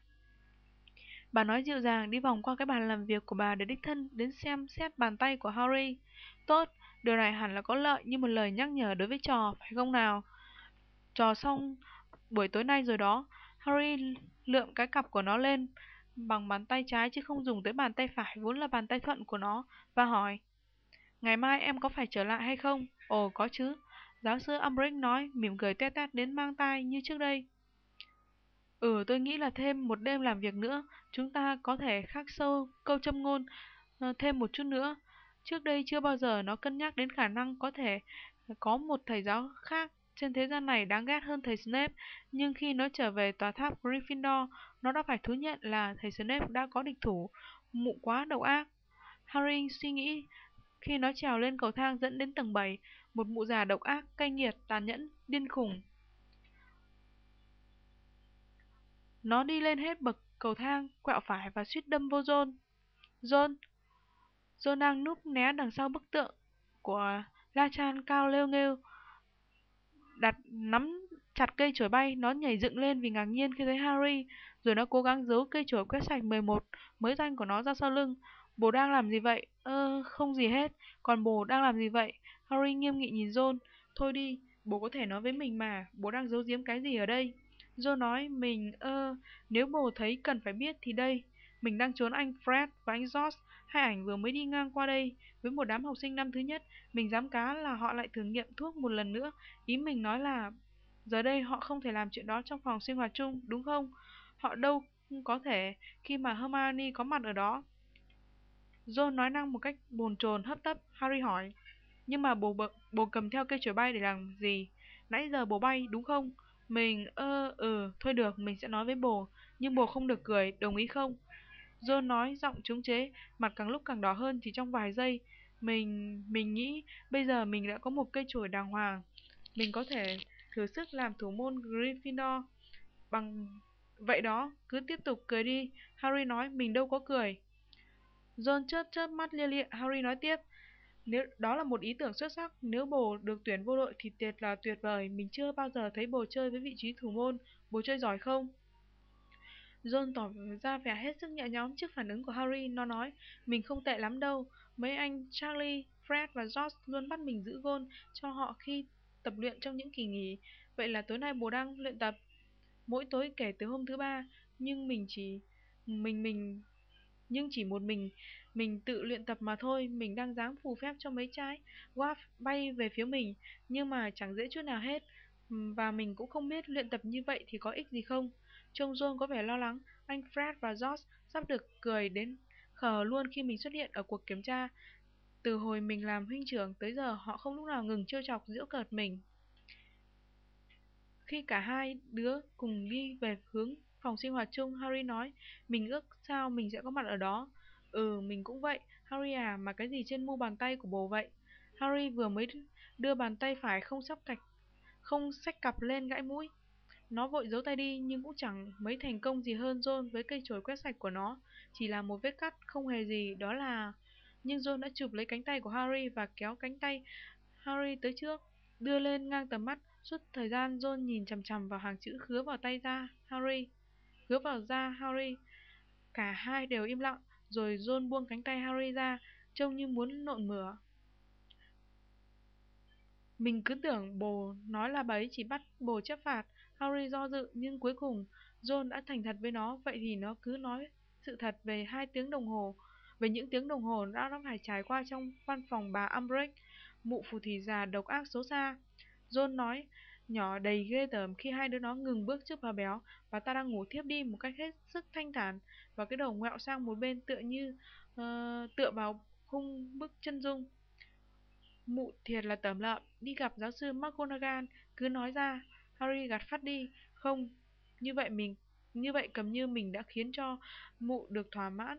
bà nói dịu dàng, đi vòng qua cái bàn làm việc của bà để đích thân đến xem xét bàn tay của harry. Tốt, điều này hẳn là có lợi như một lời nhắc nhở đối với trò, phải không nào? Trò xong buổi tối nay rồi đó, harry lượm cái cặp của nó lên bằng bàn tay trái chứ không dùng tới bàn tay phải, vốn là bàn tay thuận của nó, và hỏi, ngày mai em có phải trở lại hay không? Ồ, có chứ. Giáo sư umbridge nói, mỉm cười te tét đến mang tai như trước đây ừ tôi nghĩ là thêm một đêm làm việc nữa chúng ta có thể khắc sâu câu châm ngôn ờ, thêm một chút nữa trước đây chưa bao giờ nó cân nhắc đến khả năng có thể có một thầy giáo khác trên thế gian này đáng ghét hơn thầy Snape, nhưng khi nó trở về tòa tháp Gryffindor, nó đã phải thú nhận là thầy Snape đã có địch thủ, mụ quá độc ác. Harry suy nghĩ, khi nó trèo lên cầu thang dẫn đến tầng 7, một mụ già độc ác, cay nghiệt, tàn nhẫn, điên khủng. Nó đi lên hết bậc cầu thang, quẹo phải và suýt đâm vô John. John! John đang núp né đằng sau bức tượng của La Chan cao lêu nghêu, đặt nắm chặt cây chổi bay, nó nhảy dựng lên vì ngạc nhiên khi thấy Harry, rồi nó cố gắng giấu cây chổi quét sạch 11 mới danh của nó ra sau lưng. Bố đang làm gì vậy? Ơ, không gì hết. Còn bố đang làm gì vậy? Harry nghiêm nghị nhìn John. Thôi đi, bố có thể nói với mình mà, bố đang giấu giếm cái gì ở đây? Joe nói, mình, ơ, nếu bố thấy cần phải biết thì đây. Mình đang trốn anh Fred và anh George, hai ảnh vừa mới đi ngang qua đây với một đám học sinh năm thứ nhất. Mình dám cá là họ lại thử nghiệm thuốc một lần nữa. Ý mình nói là giờ đây họ không thể làm chuyện đó trong phòng sinh hoạt chung, đúng không? Họ đâu có thể khi mà Hermione có mặt ở đó. John nói năng một cách bồn chồn hấp tấp. Harry hỏi, nhưng mà bố, bồ bố cầm theo cây chổi bay để làm gì? Nãy giờ bố bay, đúng không? Mình, ơ, ừ, thôi được, mình sẽ nói với bồ Nhưng bồ không được cười, đồng ý không? John nói giọng chống chế, mặt càng lúc càng đỏ hơn chỉ trong vài giây. Mình, mình nghĩ bây giờ mình đã có một cây chổi đàng hoàng. Mình có thể thử sức làm thủ môn Gryffindor. Bằng vậy đó, cứ tiếp tục cười đi. Harry nói, mình đâu có cười. John chớp chớp mắt lia lịa, Harry nói tiếp. Nếu đó là một ý tưởng xuất sắc, nếu bồ được tuyển vô đội thì tuyệt là tuyệt vời. Mình chưa bao giờ thấy bồ chơi với vị trí thủ môn. Bồ chơi giỏi không? John tỏ ra vẻ hết sức nhẹ nhõm trước phản ứng của Harry. Nó nói, mình không tệ lắm đâu. Mấy anh Charlie, Fred và George luôn bắt mình giữ gôn cho họ khi tập luyện trong những kỳ nghỉ. Vậy là tối nay bố đang luyện tập. Mỗi tối kể từ hôm thứ ba, nhưng mình chỉ... Mình mình... Nhưng chỉ một mình, mình tự luyện tập mà thôi, mình đang dáng phù phép cho mấy trái. Waff bay về phía mình, nhưng mà chẳng dễ chút nào hết. Và mình cũng không biết luyện tập như vậy thì có ích gì không. Trông John có vẻ lo lắng, anh Fred và George sắp được cười đến khờ luôn khi mình xuất hiện ở cuộc kiểm tra. Từ hồi mình làm huynh trưởng tới giờ họ không lúc nào ngừng trêu chọc giễu cợt mình. Khi cả hai đứa cùng đi về hướng phòng sinh hoạt chung, Harry nói, mình ước sao mình sẽ có mặt ở đó. Ừ, mình cũng vậy. Harry à, mà cái gì trên mu bàn tay của bố vậy? Harry vừa mới đưa bàn tay phải không sắp cạch, không xách cặp lên gãi mũi. Nó vội giấu tay đi nhưng cũng chẳng mấy thành công gì hơn John với cây chổi quét sạch của nó. Chỉ là một vết cắt, không hề gì, đó là... Nhưng John đã chụp lấy cánh tay của Harry và kéo cánh tay Harry tới trước, đưa lên ngang tầm mắt. Suốt thời gian John nhìn chằm chằm vào hàng chữ khứa vào tay ra Harry. Khứa vào da Harry. Cả hai đều im lặng, rồi John buông cánh tay Harry ra, trông như muốn nộn mửa. Mình cứ tưởng bồ nói là bấy, chỉ bắt bồ chấp phạt, Harry do dự nhưng cuối cùng John đã thành thật với nó, vậy thì nó cứ nói sự thật về hai tiếng đồng hồ. về những tiếng đồng hồ đã nó phải trải qua trong văn phòng bà Umbridge, mụ phù thủy già độc ác xấu xa. John nói, nhỏ đầy ghê tởm khi hai đứa nó ngừng bước trước bà béo. Và ta đang ngủ thiếp đi một cách hết sức thanh thản. Và cái đầu ngoẹo sang một bên tựa như uh, tựa vào khung bức chân dung. Mụ thiệt là tởm lợm, đi gặp giáo sư McGonagall, cứ nói ra, Harry gạt phát đi, không, như vậy mình như vậy cầm như mình đã khiến cho mụ được thỏa mãn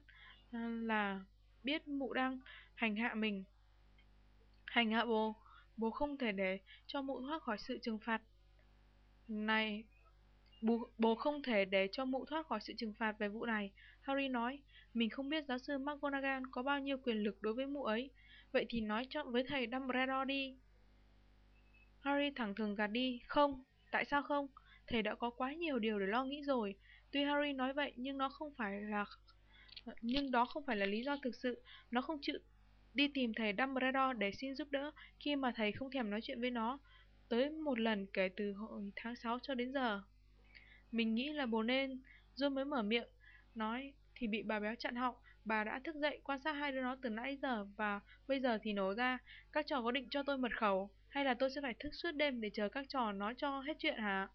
ờ, là biết mụ đang hành hạ mình. Hành hạ bố, bố không thể để cho mụ thoát khỏi sự trừng phạt. Này, bố, bố không thể để cho mụ thoát khỏi sự trừng phạt về vụ này. Harry nói, mình không biết giáo sư McGonagall có bao nhiêu quyền lực đối với mụ ấy. Vậy thì nói cho với thầy Dumbledore đi. Harry thẳng thừng gạt đi. Không, tại sao không? Thầy đã có quá nhiều điều để lo nghĩ rồi. Tuy Harry nói vậy nhưng nó không phải là nhưng đó không phải là lý do thực sự. Nó không chịu đi tìm thầy Dumbledore để xin giúp đỡ khi mà thầy không thèm nói chuyện với nó tới một lần kể từ hồi tháng 6 cho đến giờ. Mình nghĩ là bố nên, John mới mở miệng, nói thì bị bà béo chặn họng. Bà đã thức dậy quan sát hai đứa nó từ nãy giờ và bây giờ thì nổ ra. Các trò có định cho tôi mật khẩu hay là tôi sẽ phải thức suốt đêm để chờ các trò nói cho hết chuyện hả?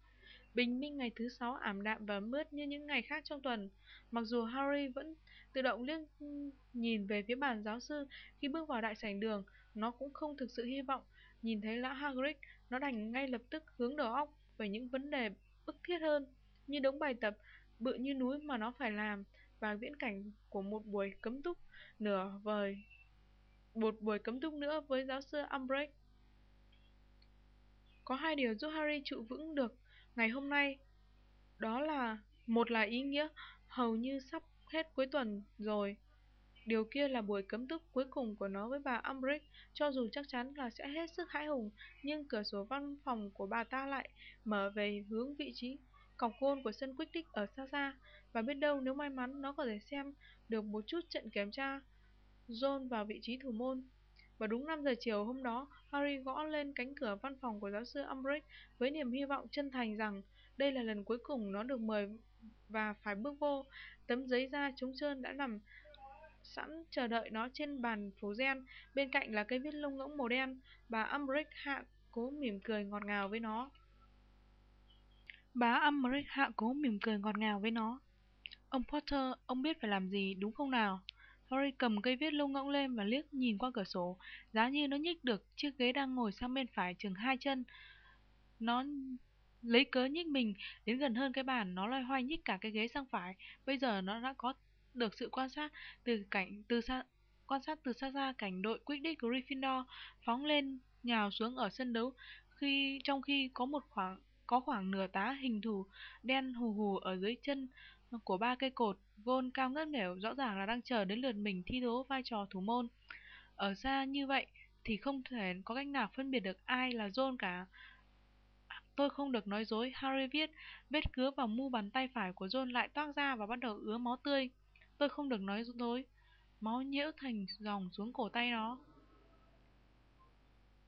Bình minh ngày thứ sáu ảm đạm và mướt như những ngày khác trong tuần. Mặc dù Harry vẫn tự động liếc nhìn về phía bàn giáo sư khi bước vào đại sảnh đường, nó cũng không thực sự hy vọng nhìn thấy lão Hagrid, nó đành ngay lập tức hướng đầu óc về những vấn đề bức thiết hơn, như đống bài tập bự như núi mà nó phải làm và viễn cảnh của một buổi cấm túc nửa vời một buổi cấm túc nữa với giáo sư Umbridge. Có hai điều giúp Harry trụ vững được ngày hôm nay. Đó là một là ý nghĩa hầu như sắp hết cuối tuần rồi. Điều kia là buổi cấm túc cuối cùng của nó với bà Umbridge, cho dù chắc chắn là sẽ hết sức hãi hùng, nhưng cửa sổ văn phòng của bà ta lại mở về hướng vị trí cọc gôn của sân Quidditch ở xa xa, và biết đâu nếu may mắn nó có thể xem được một chút trận kiểm tra John vào vị trí thủ môn. Và đúng 5 giờ chiều hôm đó, Harry gõ lên cánh cửa văn phòng của giáo sư Umbridge với niềm hy vọng chân thành rằng đây là lần cuối cùng nó được mời và phải bước vô. Tấm giấy da trống trơn đã nằm sẵn chờ đợi nó trên bàn phố gen, bên cạnh là cây viết lông ngỗng màu đen. Bà Umbridge hạ cố mỉm cười ngọt ngào với nó. Bà Umbridge hạ cố mỉm cười ngọt ngào với nó. Ông Potter, ông biết phải làm gì đúng không nào? Harry cầm cây viết lông ngỗng lên và liếc nhìn qua cửa sổ, giá như nó nhích được chiếc ghế đang ngồi sang bên phải chừng hai chân. Nó lấy cớ nhích mình đến gần hơn cái bàn, nó loay hoay nhích cả cái ghế sang phải. Bây giờ nó đã có được sự quan sát từ cảnh từ xa quan sát từ xa xa cảnh đội Quidditch Gryffindor phóng lên nhào xuống ở sân đấu khi trong khi có một khoảng có khoảng nửa tá hình thù đen hù hù ở dưới chân của ba cây cột gôn cao ngất nghểu rõ ràng là đang chờ đến lượt mình thi đấu vai trò thủ môn. Ở xa như vậy thì không thể có cách nào phân biệt được ai là John cả. Tôi không được nói dối, Harry viết, vết cứa vào mu bàn tay phải của John lại toát ra và bắt đầu ứa máu tươi. Tôi không được nói dối, máu nhiễu thành dòng xuống cổ tay nó.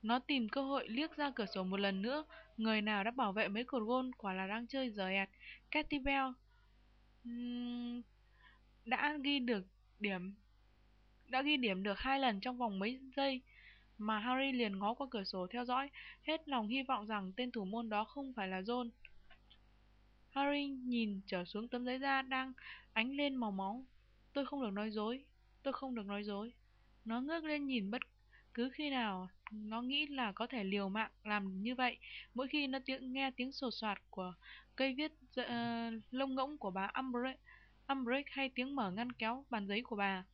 Nó tìm cơ hội liếc ra cửa sổ một lần nữa, người nào đã bảo vệ mấy cột gôn quả là đang chơi dở ẹt. Cathy Bell đã ghi được điểm đã ghi điểm được hai lần trong vòng mấy giây mà Harry liền ngó qua cửa sổ theo dõi, hết lòng hy vọng rằng tên thủ môn đó không phải là John. Harry nhìn trở xuống tấm giấy da đang ánh lên màu máu. Tôi không được nói dối, tôi không được nói dối. Nó ngước lên nhìn bất cứ khi nào nó nghĩ là có thể liều mạng làm như vậy. Mỗi khi nó tiếng, nghe tiếng sột soạt của cây viết uh, lông ngỗng của bà Umbrick, Umbridge hay tiếng mở ngăn kéo bàn giấy của bà.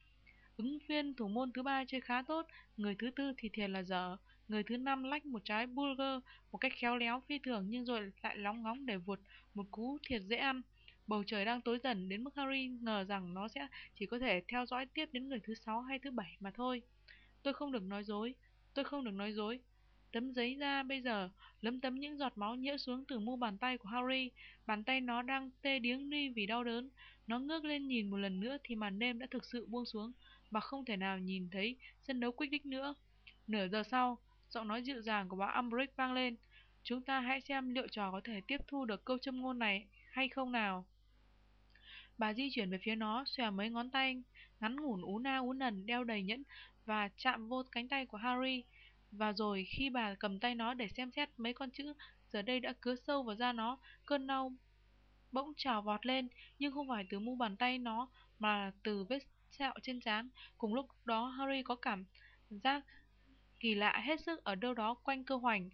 Ứng viên thủ môn thứ ba chơi khá tốt, người thứ tư thì thiệt là dở. Người thứ năm lách một trái burger một cách khéo léo phi thường nhưng rồi lại lóng ngóng để vụt một cú thiệt dễ ăn. Bầu trời đang tối dần đến mức Harry ngờ rằng nó sẽ chỉ có thể theo dõi tiếp đến người thứ sáu hay thứ bảy mà thôi. Tôi không được nói dối, tôi không được nói dối. Tấm giấy ra bây giờ, lấm tấm những giọt máu nhỡ xuống từ mu bàn tay của Harry. Bàn tay nó đang tê điếng đi vì đau đớn. Nó ngước lên nhìn một lần nữa thì màn đêm đã thực sự buông xuống và không thể nào nhìn thấy sân đấu Quidditch nữa. Nửa giờ sau, giọng nói dịu dàng của bà Umbridge vang lên. Chúng ta hãy xem liệu trò có thể tiếp thu được câu châm ngôn này hay không nào. Bà di chuyển về phía nó, xòe mấy ngón tay, ngắn ngủn ú na ú nần, đeo đầy nhẫn và chạm vô cánh tay của Harry. Và rồi khi bà cầm tay nó để xem xét mấy con chữ, giờ đây đã cứa sâu vào da nó, cơn đau bỗng trào vọt lên, nhưng không phải từ mu bàn tay nó mà từ vết sẹo trên trán. Cùng lúc đó Harry có cảm giác kỳ lạ hết sức ở đâu đó quanh cơ hoành.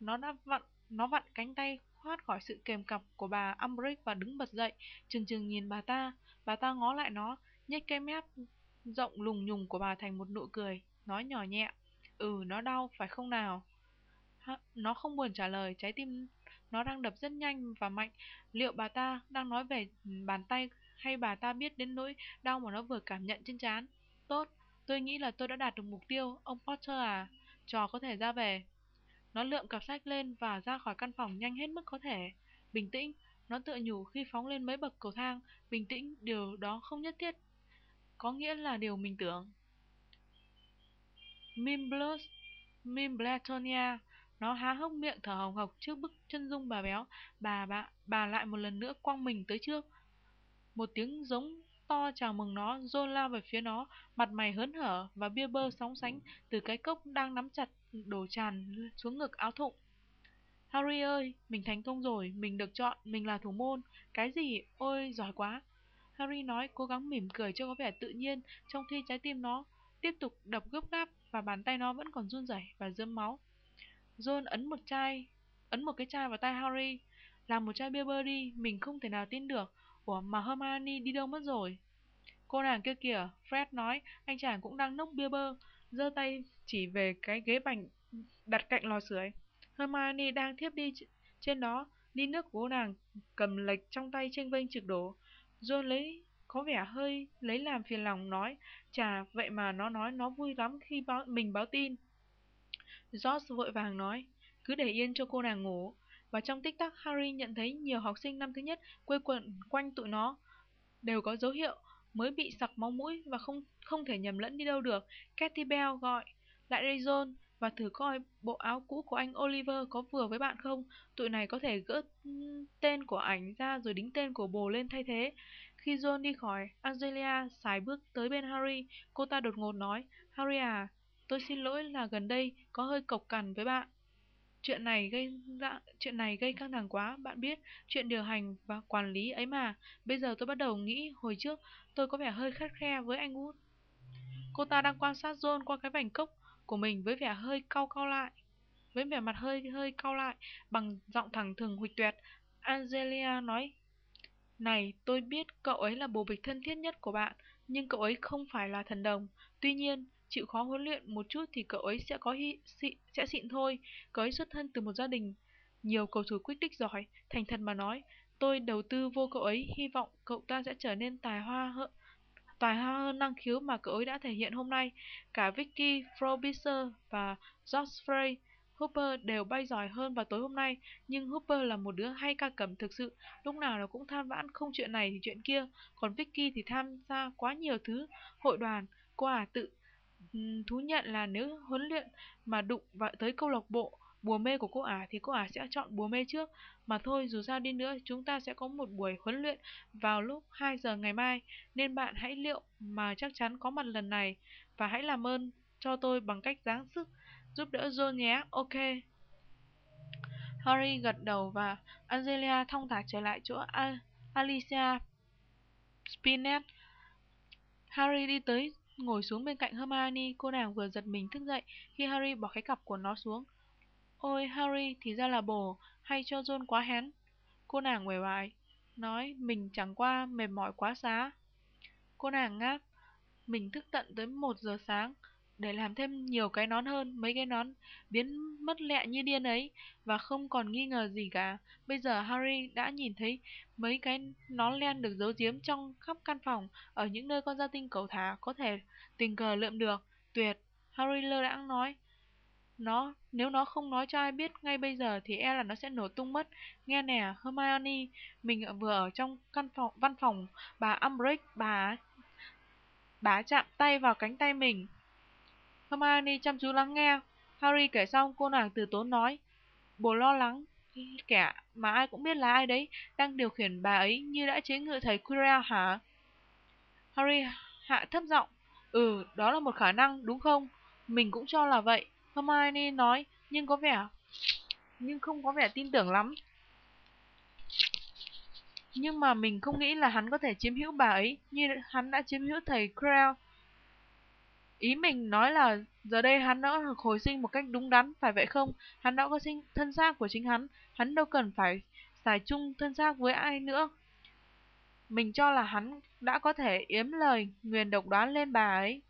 Nó đã vặn nó vặn cánh tay thoát khỏi sự kềm cặp của bà Umbridge và đứng bật dậy, chừng chừng nhìn bà ta. Bà ta ngó lại nó, nhếch cái mép rộng lùng nhùng của bà thành một nụ cười, nói nhỏ nhẹ. Ừ, nó đau, phải không nào? Nó không buồn trả lời, trái tim nó đang đập rất nhanh và mạnh. Liệu bà ta đang nói về bàn tay hay bà ta biết đến nỗi đau mà nó vừa cảm nhận trên trán? Tốt, tôi nghĩ là tôi đã đạt được mục tiêu, ông Potter à. Trò có thể ra về. Nó lượm cặp sách lên và ra khỏi căn phòng nhanh hết mức có thể. Bình tĩnh, nó tựa nhủ khi phóng lên mấy bậc cầu thang. Bình tĩnh, điều đó không nhất thiết. Có nghĩa là điều mình tưởng. Mimblus, Mimbletonia, nó há hốc miệng thở hồng hộc trước bức chân dung bà béo. Bà, bà, bà lại một lần nữa quăng mình tới trước. Một tiếng giống to chào mừng nó, John lao về phía nó, mặt mày hớn hở và bia bơ sóng sánh từ cái cốc đang nắm chặt đổ tràn xuống ngực áo thụng. Harry ơi, mình thành công rồi, mình được chọn, mình là thủ môn. Cái gì? Ôi, giỏi quá. Harry nói, cố gắng mỉm cười cho có vẻ tự nhiên, trong khi trái tim nó tiếp tục đập gấp gáp và bàn tay nó vẫn còn run rẩy và dơm máu. John ấn một chai, ấn một cái chai vào tay Harry. Làm một chai bia bơ đi, mình không thể nào tin được. Ủa mà Hermione đi đâu mất rồi? Cô nàng kia kìa, Fred nói, anh chàng cũng đang nốc bia bơ, giơ tay chỉ về cái ghế bành đặt cạnh lò sưởi. Hermione đang thiếp đi trên đó, ly nước của cô nàng cầm lệch trong tay trên vênh trực đổ. John lấy có vẻ hơi lấy làm phiền lòng nói, chà, vậy mà nó nói nó vui lắm khi báo, mình báo tin. George vội vàng nói, cứ để yên cho cô nàng ngủ. Và trong tích tắc Harry nhận thấy nhiều học sinh năm thứ nhất quây quần quanh tụi nó đều có dấu hiệu mới bị sặc máu mũi và không không thể nhầm lẫn đi đâu được. Cathy Bell gọi, lại đây John, và thử coi bộ áo cũ của anh Oliver có vừa với bạn không. Tụi này có thể gỡ tên của ảnh ra rồi đính tên của bồ lên thay thế. Khi John đi khỏi, Angelia xài bước tới bên Harry. Cô ta đột ngột nói, Harry à, tôi xin lỗi là gần đây có hơi cộc cằn với bạn. Chuyện này gây dạ, chuyện này gây căng thẳng quá, bạn biết, chuyện điều hành và quản lý ấy mà. Bây giờ tôi bắt đầu nghĩ hồi trước tôi có vẻ hơi khắt khe với anh út. Cô ta đang quan sát John qua cái vành cốc của mình với vẻ hơi cau cau lại. Với vẻ mặt hơi hơi cau lại, bằng giọng thẳng thừng huỵch tuyệt, Angelia nói Này, tôi biết cậu ấy là bồ bịch thân thiết nhất của bạn, nhưng cậu ấy không phải là thần đồng. Tuy nhiên, chịu khó huấn luyện một chút thì cậu ấy sẽ có hi, xị, sẽ xịn thôi. Cậu ấy xuất thân từ một gia đình nhiều cầu thủ quyết đích giỏi, thành thật mà nói, tôi đầu tư vô cậu ấy, hy vọng cậu ta sẽ trở nên tài hoa hơn, tài hoa hơn năng khiếu mà cậu ấy đã thể hiện hôm nay. Cả Vicky Frobisher và George Frey Hooper đều bay giỏi hơn vào tối hôm nay, nhưng Hooper là một đứa hay ca cầm thực sự, lúc nào nó cũng than vãn không chuyện này thì chuyện kia, còn Vicky thì tham gia quá nhiều thứ, hội đoàn, cô à tự ừ, thú nhận là nếu huấn luyện mà đụng vào tới câu lạc bộ bùa mê của cô ả thì cô ả sẽ chọn bùa mê trước. Mà thôi dù sao đi nữa chúng ta sẽ có một buổi huấn luyện vào lúc 2 giờ ngày mai. Nên bạn hãy liệu mà chắc chắn có mặt lần này. Và hãy làm ơn cho tôi bằng cách giáng sức giúp đỡ John nhé. Ok. Harry gật đầu và Angelia thong thả trở lại chỗ Alicia Spinnet Harry đi tới ngồi xuống bên cạnh Hermione, cô nàng vừa giật mình thức dậy khi Harry bỏ cái cặp của nó xuống. Ôi Harry, thì ra là bồ, hay cho John quá hén. Cô nàng uể oải, nói mình chẳng qua mệt mỏi quá xá. Cô nàng ngáp, mình thức tận tới một giờ sáng để làm thêm nhiều cái nón hơn mấy cái nón biến mất lẹ như điên ấy và không còn nghi ngờ gì cả. Bây giờ Harry đã nhìn thấy mấy cái nón len được giấu giếm trong khắp căn phòng ở những nơi con gia tinh cầu thả có thể tình cờ lượm được. Tuyệt, Harry lơ đãng nói. Nó, nếu nó không nói cho ai biết ngay bây giờ thì e là nó sẽ nổ tung mất. Nghe nè, Hermione, mình vừa ở trong căn phòng văn phòng bà Umbridge, bà bà chạm tay vào cánh tay mình. Hermione chăm chú lắng nghe. Harry kể xong cô nàng từ tốn nói. Bố lo lắng. kẻ mà ai cũng biết là ai đấy đang điều khiển bà ấy như đã chế ngự thầy Quirrell hả? Harry hạ thấp giọng. Ừ, đó là một khả năng, đúng không? Mình cũng cho là vậy. Hermione nói, nhưng có vẻ... Nhưng không có vẻ tin tưởng lắm. Nhưng mà mình không nghĩ là hắn có thể chiếm hữu bà ấy như hắn đã chiếm hữu thầy Creel. Ý mình nói là giờ đây hắn đã hồi sinh một cách đúng đắn, phải vậy không? Hắn đã có sinh thân xác của chính hắn, hắn đâu cần phải xài chung thân xác với ai nữa. Mình cho là hắn đã có thể yếm lời nguyền độc đoán lên bà ấy.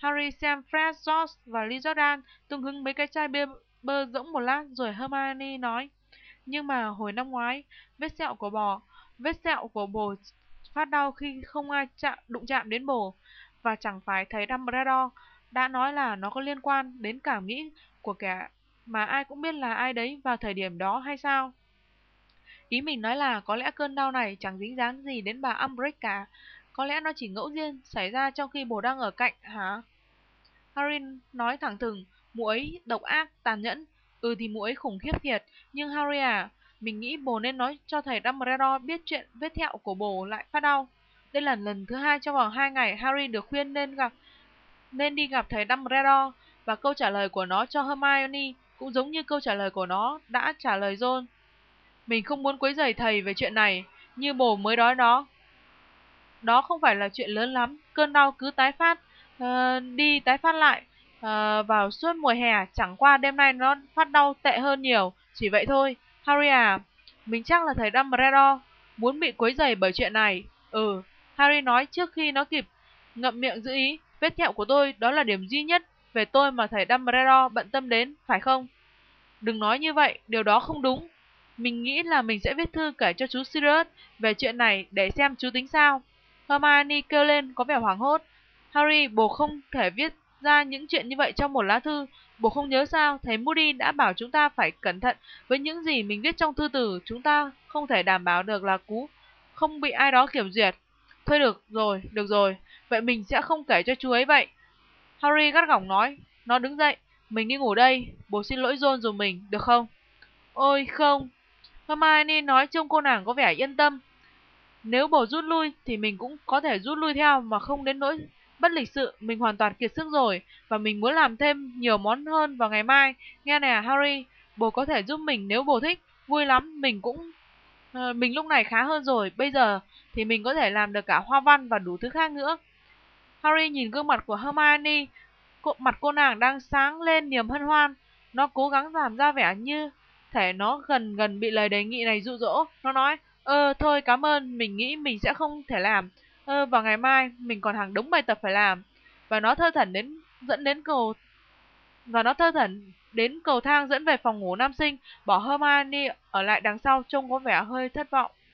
Harry xem Fred, George và Lee Jordan tung hứng mấy cái chai bia bơ rỗng một lát rồi Hermione nói. Nhưng mà hồi năm ngoái, vết sẹo của bò, vết sẹo của bồ phát đau khi không ai chạm, đụng chạm đến bồ và chẳng phải thấy Dumbledore đã nói là nó có liên quan đến cảm nghĩ của kẻ mà ai cũng biết là ai đấy vào thời điểm đó hay sao? Ý mình nói là có lẽ cơn đau này chẳng dính dáng gì đến bà Umbridge cả. Có lẽ nó chỉ ngẫu nhiên xảy ra trong khi bồ đang ở cạnh hả? Harry nói thẳng thừng, mụ độc ác, tàn nhẫn. Ừ thì mụ khủng khiếp thiệt, nhưng Harry à, mình nghĩ bồ nên nói cho thầy Dumbledore biết chuyện vết thẹo của bồ lại phát đau. Đây là lần thứ hai trong vòng hai ngày Harry được khuyên nên gặp nên đi gặp thầy Dumbledore và câu trả lời của nó cho Hermione cũng giống như câu trả lời của nó đã trả lời John. Mình không muốn quấy rầy thầy về chuyện này, như bồ mới đói đó. Đó không phải là chuyện lớn lắm, cơn đau cứ tái phát, uh, đi tái phát lại uh, vào suốt mùa hè, chẳng qua đêm nay nó phát đau tệ hơn nhiều, chỉ vậy thôi. Harry à, mình chắc là thầy Dumbledore muốn bị quấy rầy bởi chuyện này. Ừ, Harry nói trước khi nó kịp ngậm miệng giữ ý, vết thẹo của tôi đó là điểm duy nhất về tôi mà thầy Dumbledore bận tâm đến, phải không? Đừng nói như vậy, điều đó không đúng. Mình nghĩ là mình sẽ viết thư kể cho chú Sirius về chuyện này để xem chú tính sao. Hermione kêu lên có vẻ hoảng hốt. Harry, bố không thể viết ra những chuyện như vậy trong một lá thư. Bố không nhớ sao, thầy Moody đã bảo chúng ta phải cẩn thận với những gì mình viết trong thư từ. Chúng ta không thể đảm bảo được là cú không bị ai đó kiểm duyệt. Thôi được rồi, được rồi, vậy mình sẽ không kể cho chú ấy vậy. Harry gắt gỏng nói, nó đứng dậy, mình đi ngủ đây, bố xin lỗi John rồi mình, được không? Ôi không, Hermione nói trông cô nàng có vẻ yên tâm. Nếu bố rút lui thì mình cũng có thể rút lui theo mà không đến nỗi bất lịch sự, mình hoàn toàn kiệt sức rồi và mình muốn làm thêm nhiều món hơn vào ngày mai. Nghe nè Harry, bố có thể giúp mình nếu bố thích, vui lắm, mình cũng ờ, mình lúc này khá hơn rồi, bây giờ thì mình có thể làm được cả hoa văn và đủ thứ khác nữa. Harry nhìn gương mặt của Hermione, cô, mặt cô nàng đang sáng lên niềm hân hoan, nó cố gắng giảm ra vẻ như thể nó gần gần bị lời đề nghị này dụ dỗ. Nó nói, ơ thôi cảm ơn, mình nghĩ mình sẽ không thể làm. Ờ, vào ngày mai mình còn hàng đống bài tập phải làm. Và nó thơ thẩn đến dẫn đến cầu và nó thơ thẩn đến cầu thang dẫn về phòng ngủ nam sinh, bỏ Hermione ở lại đằng sau trông có vẻ hơi thất vọng.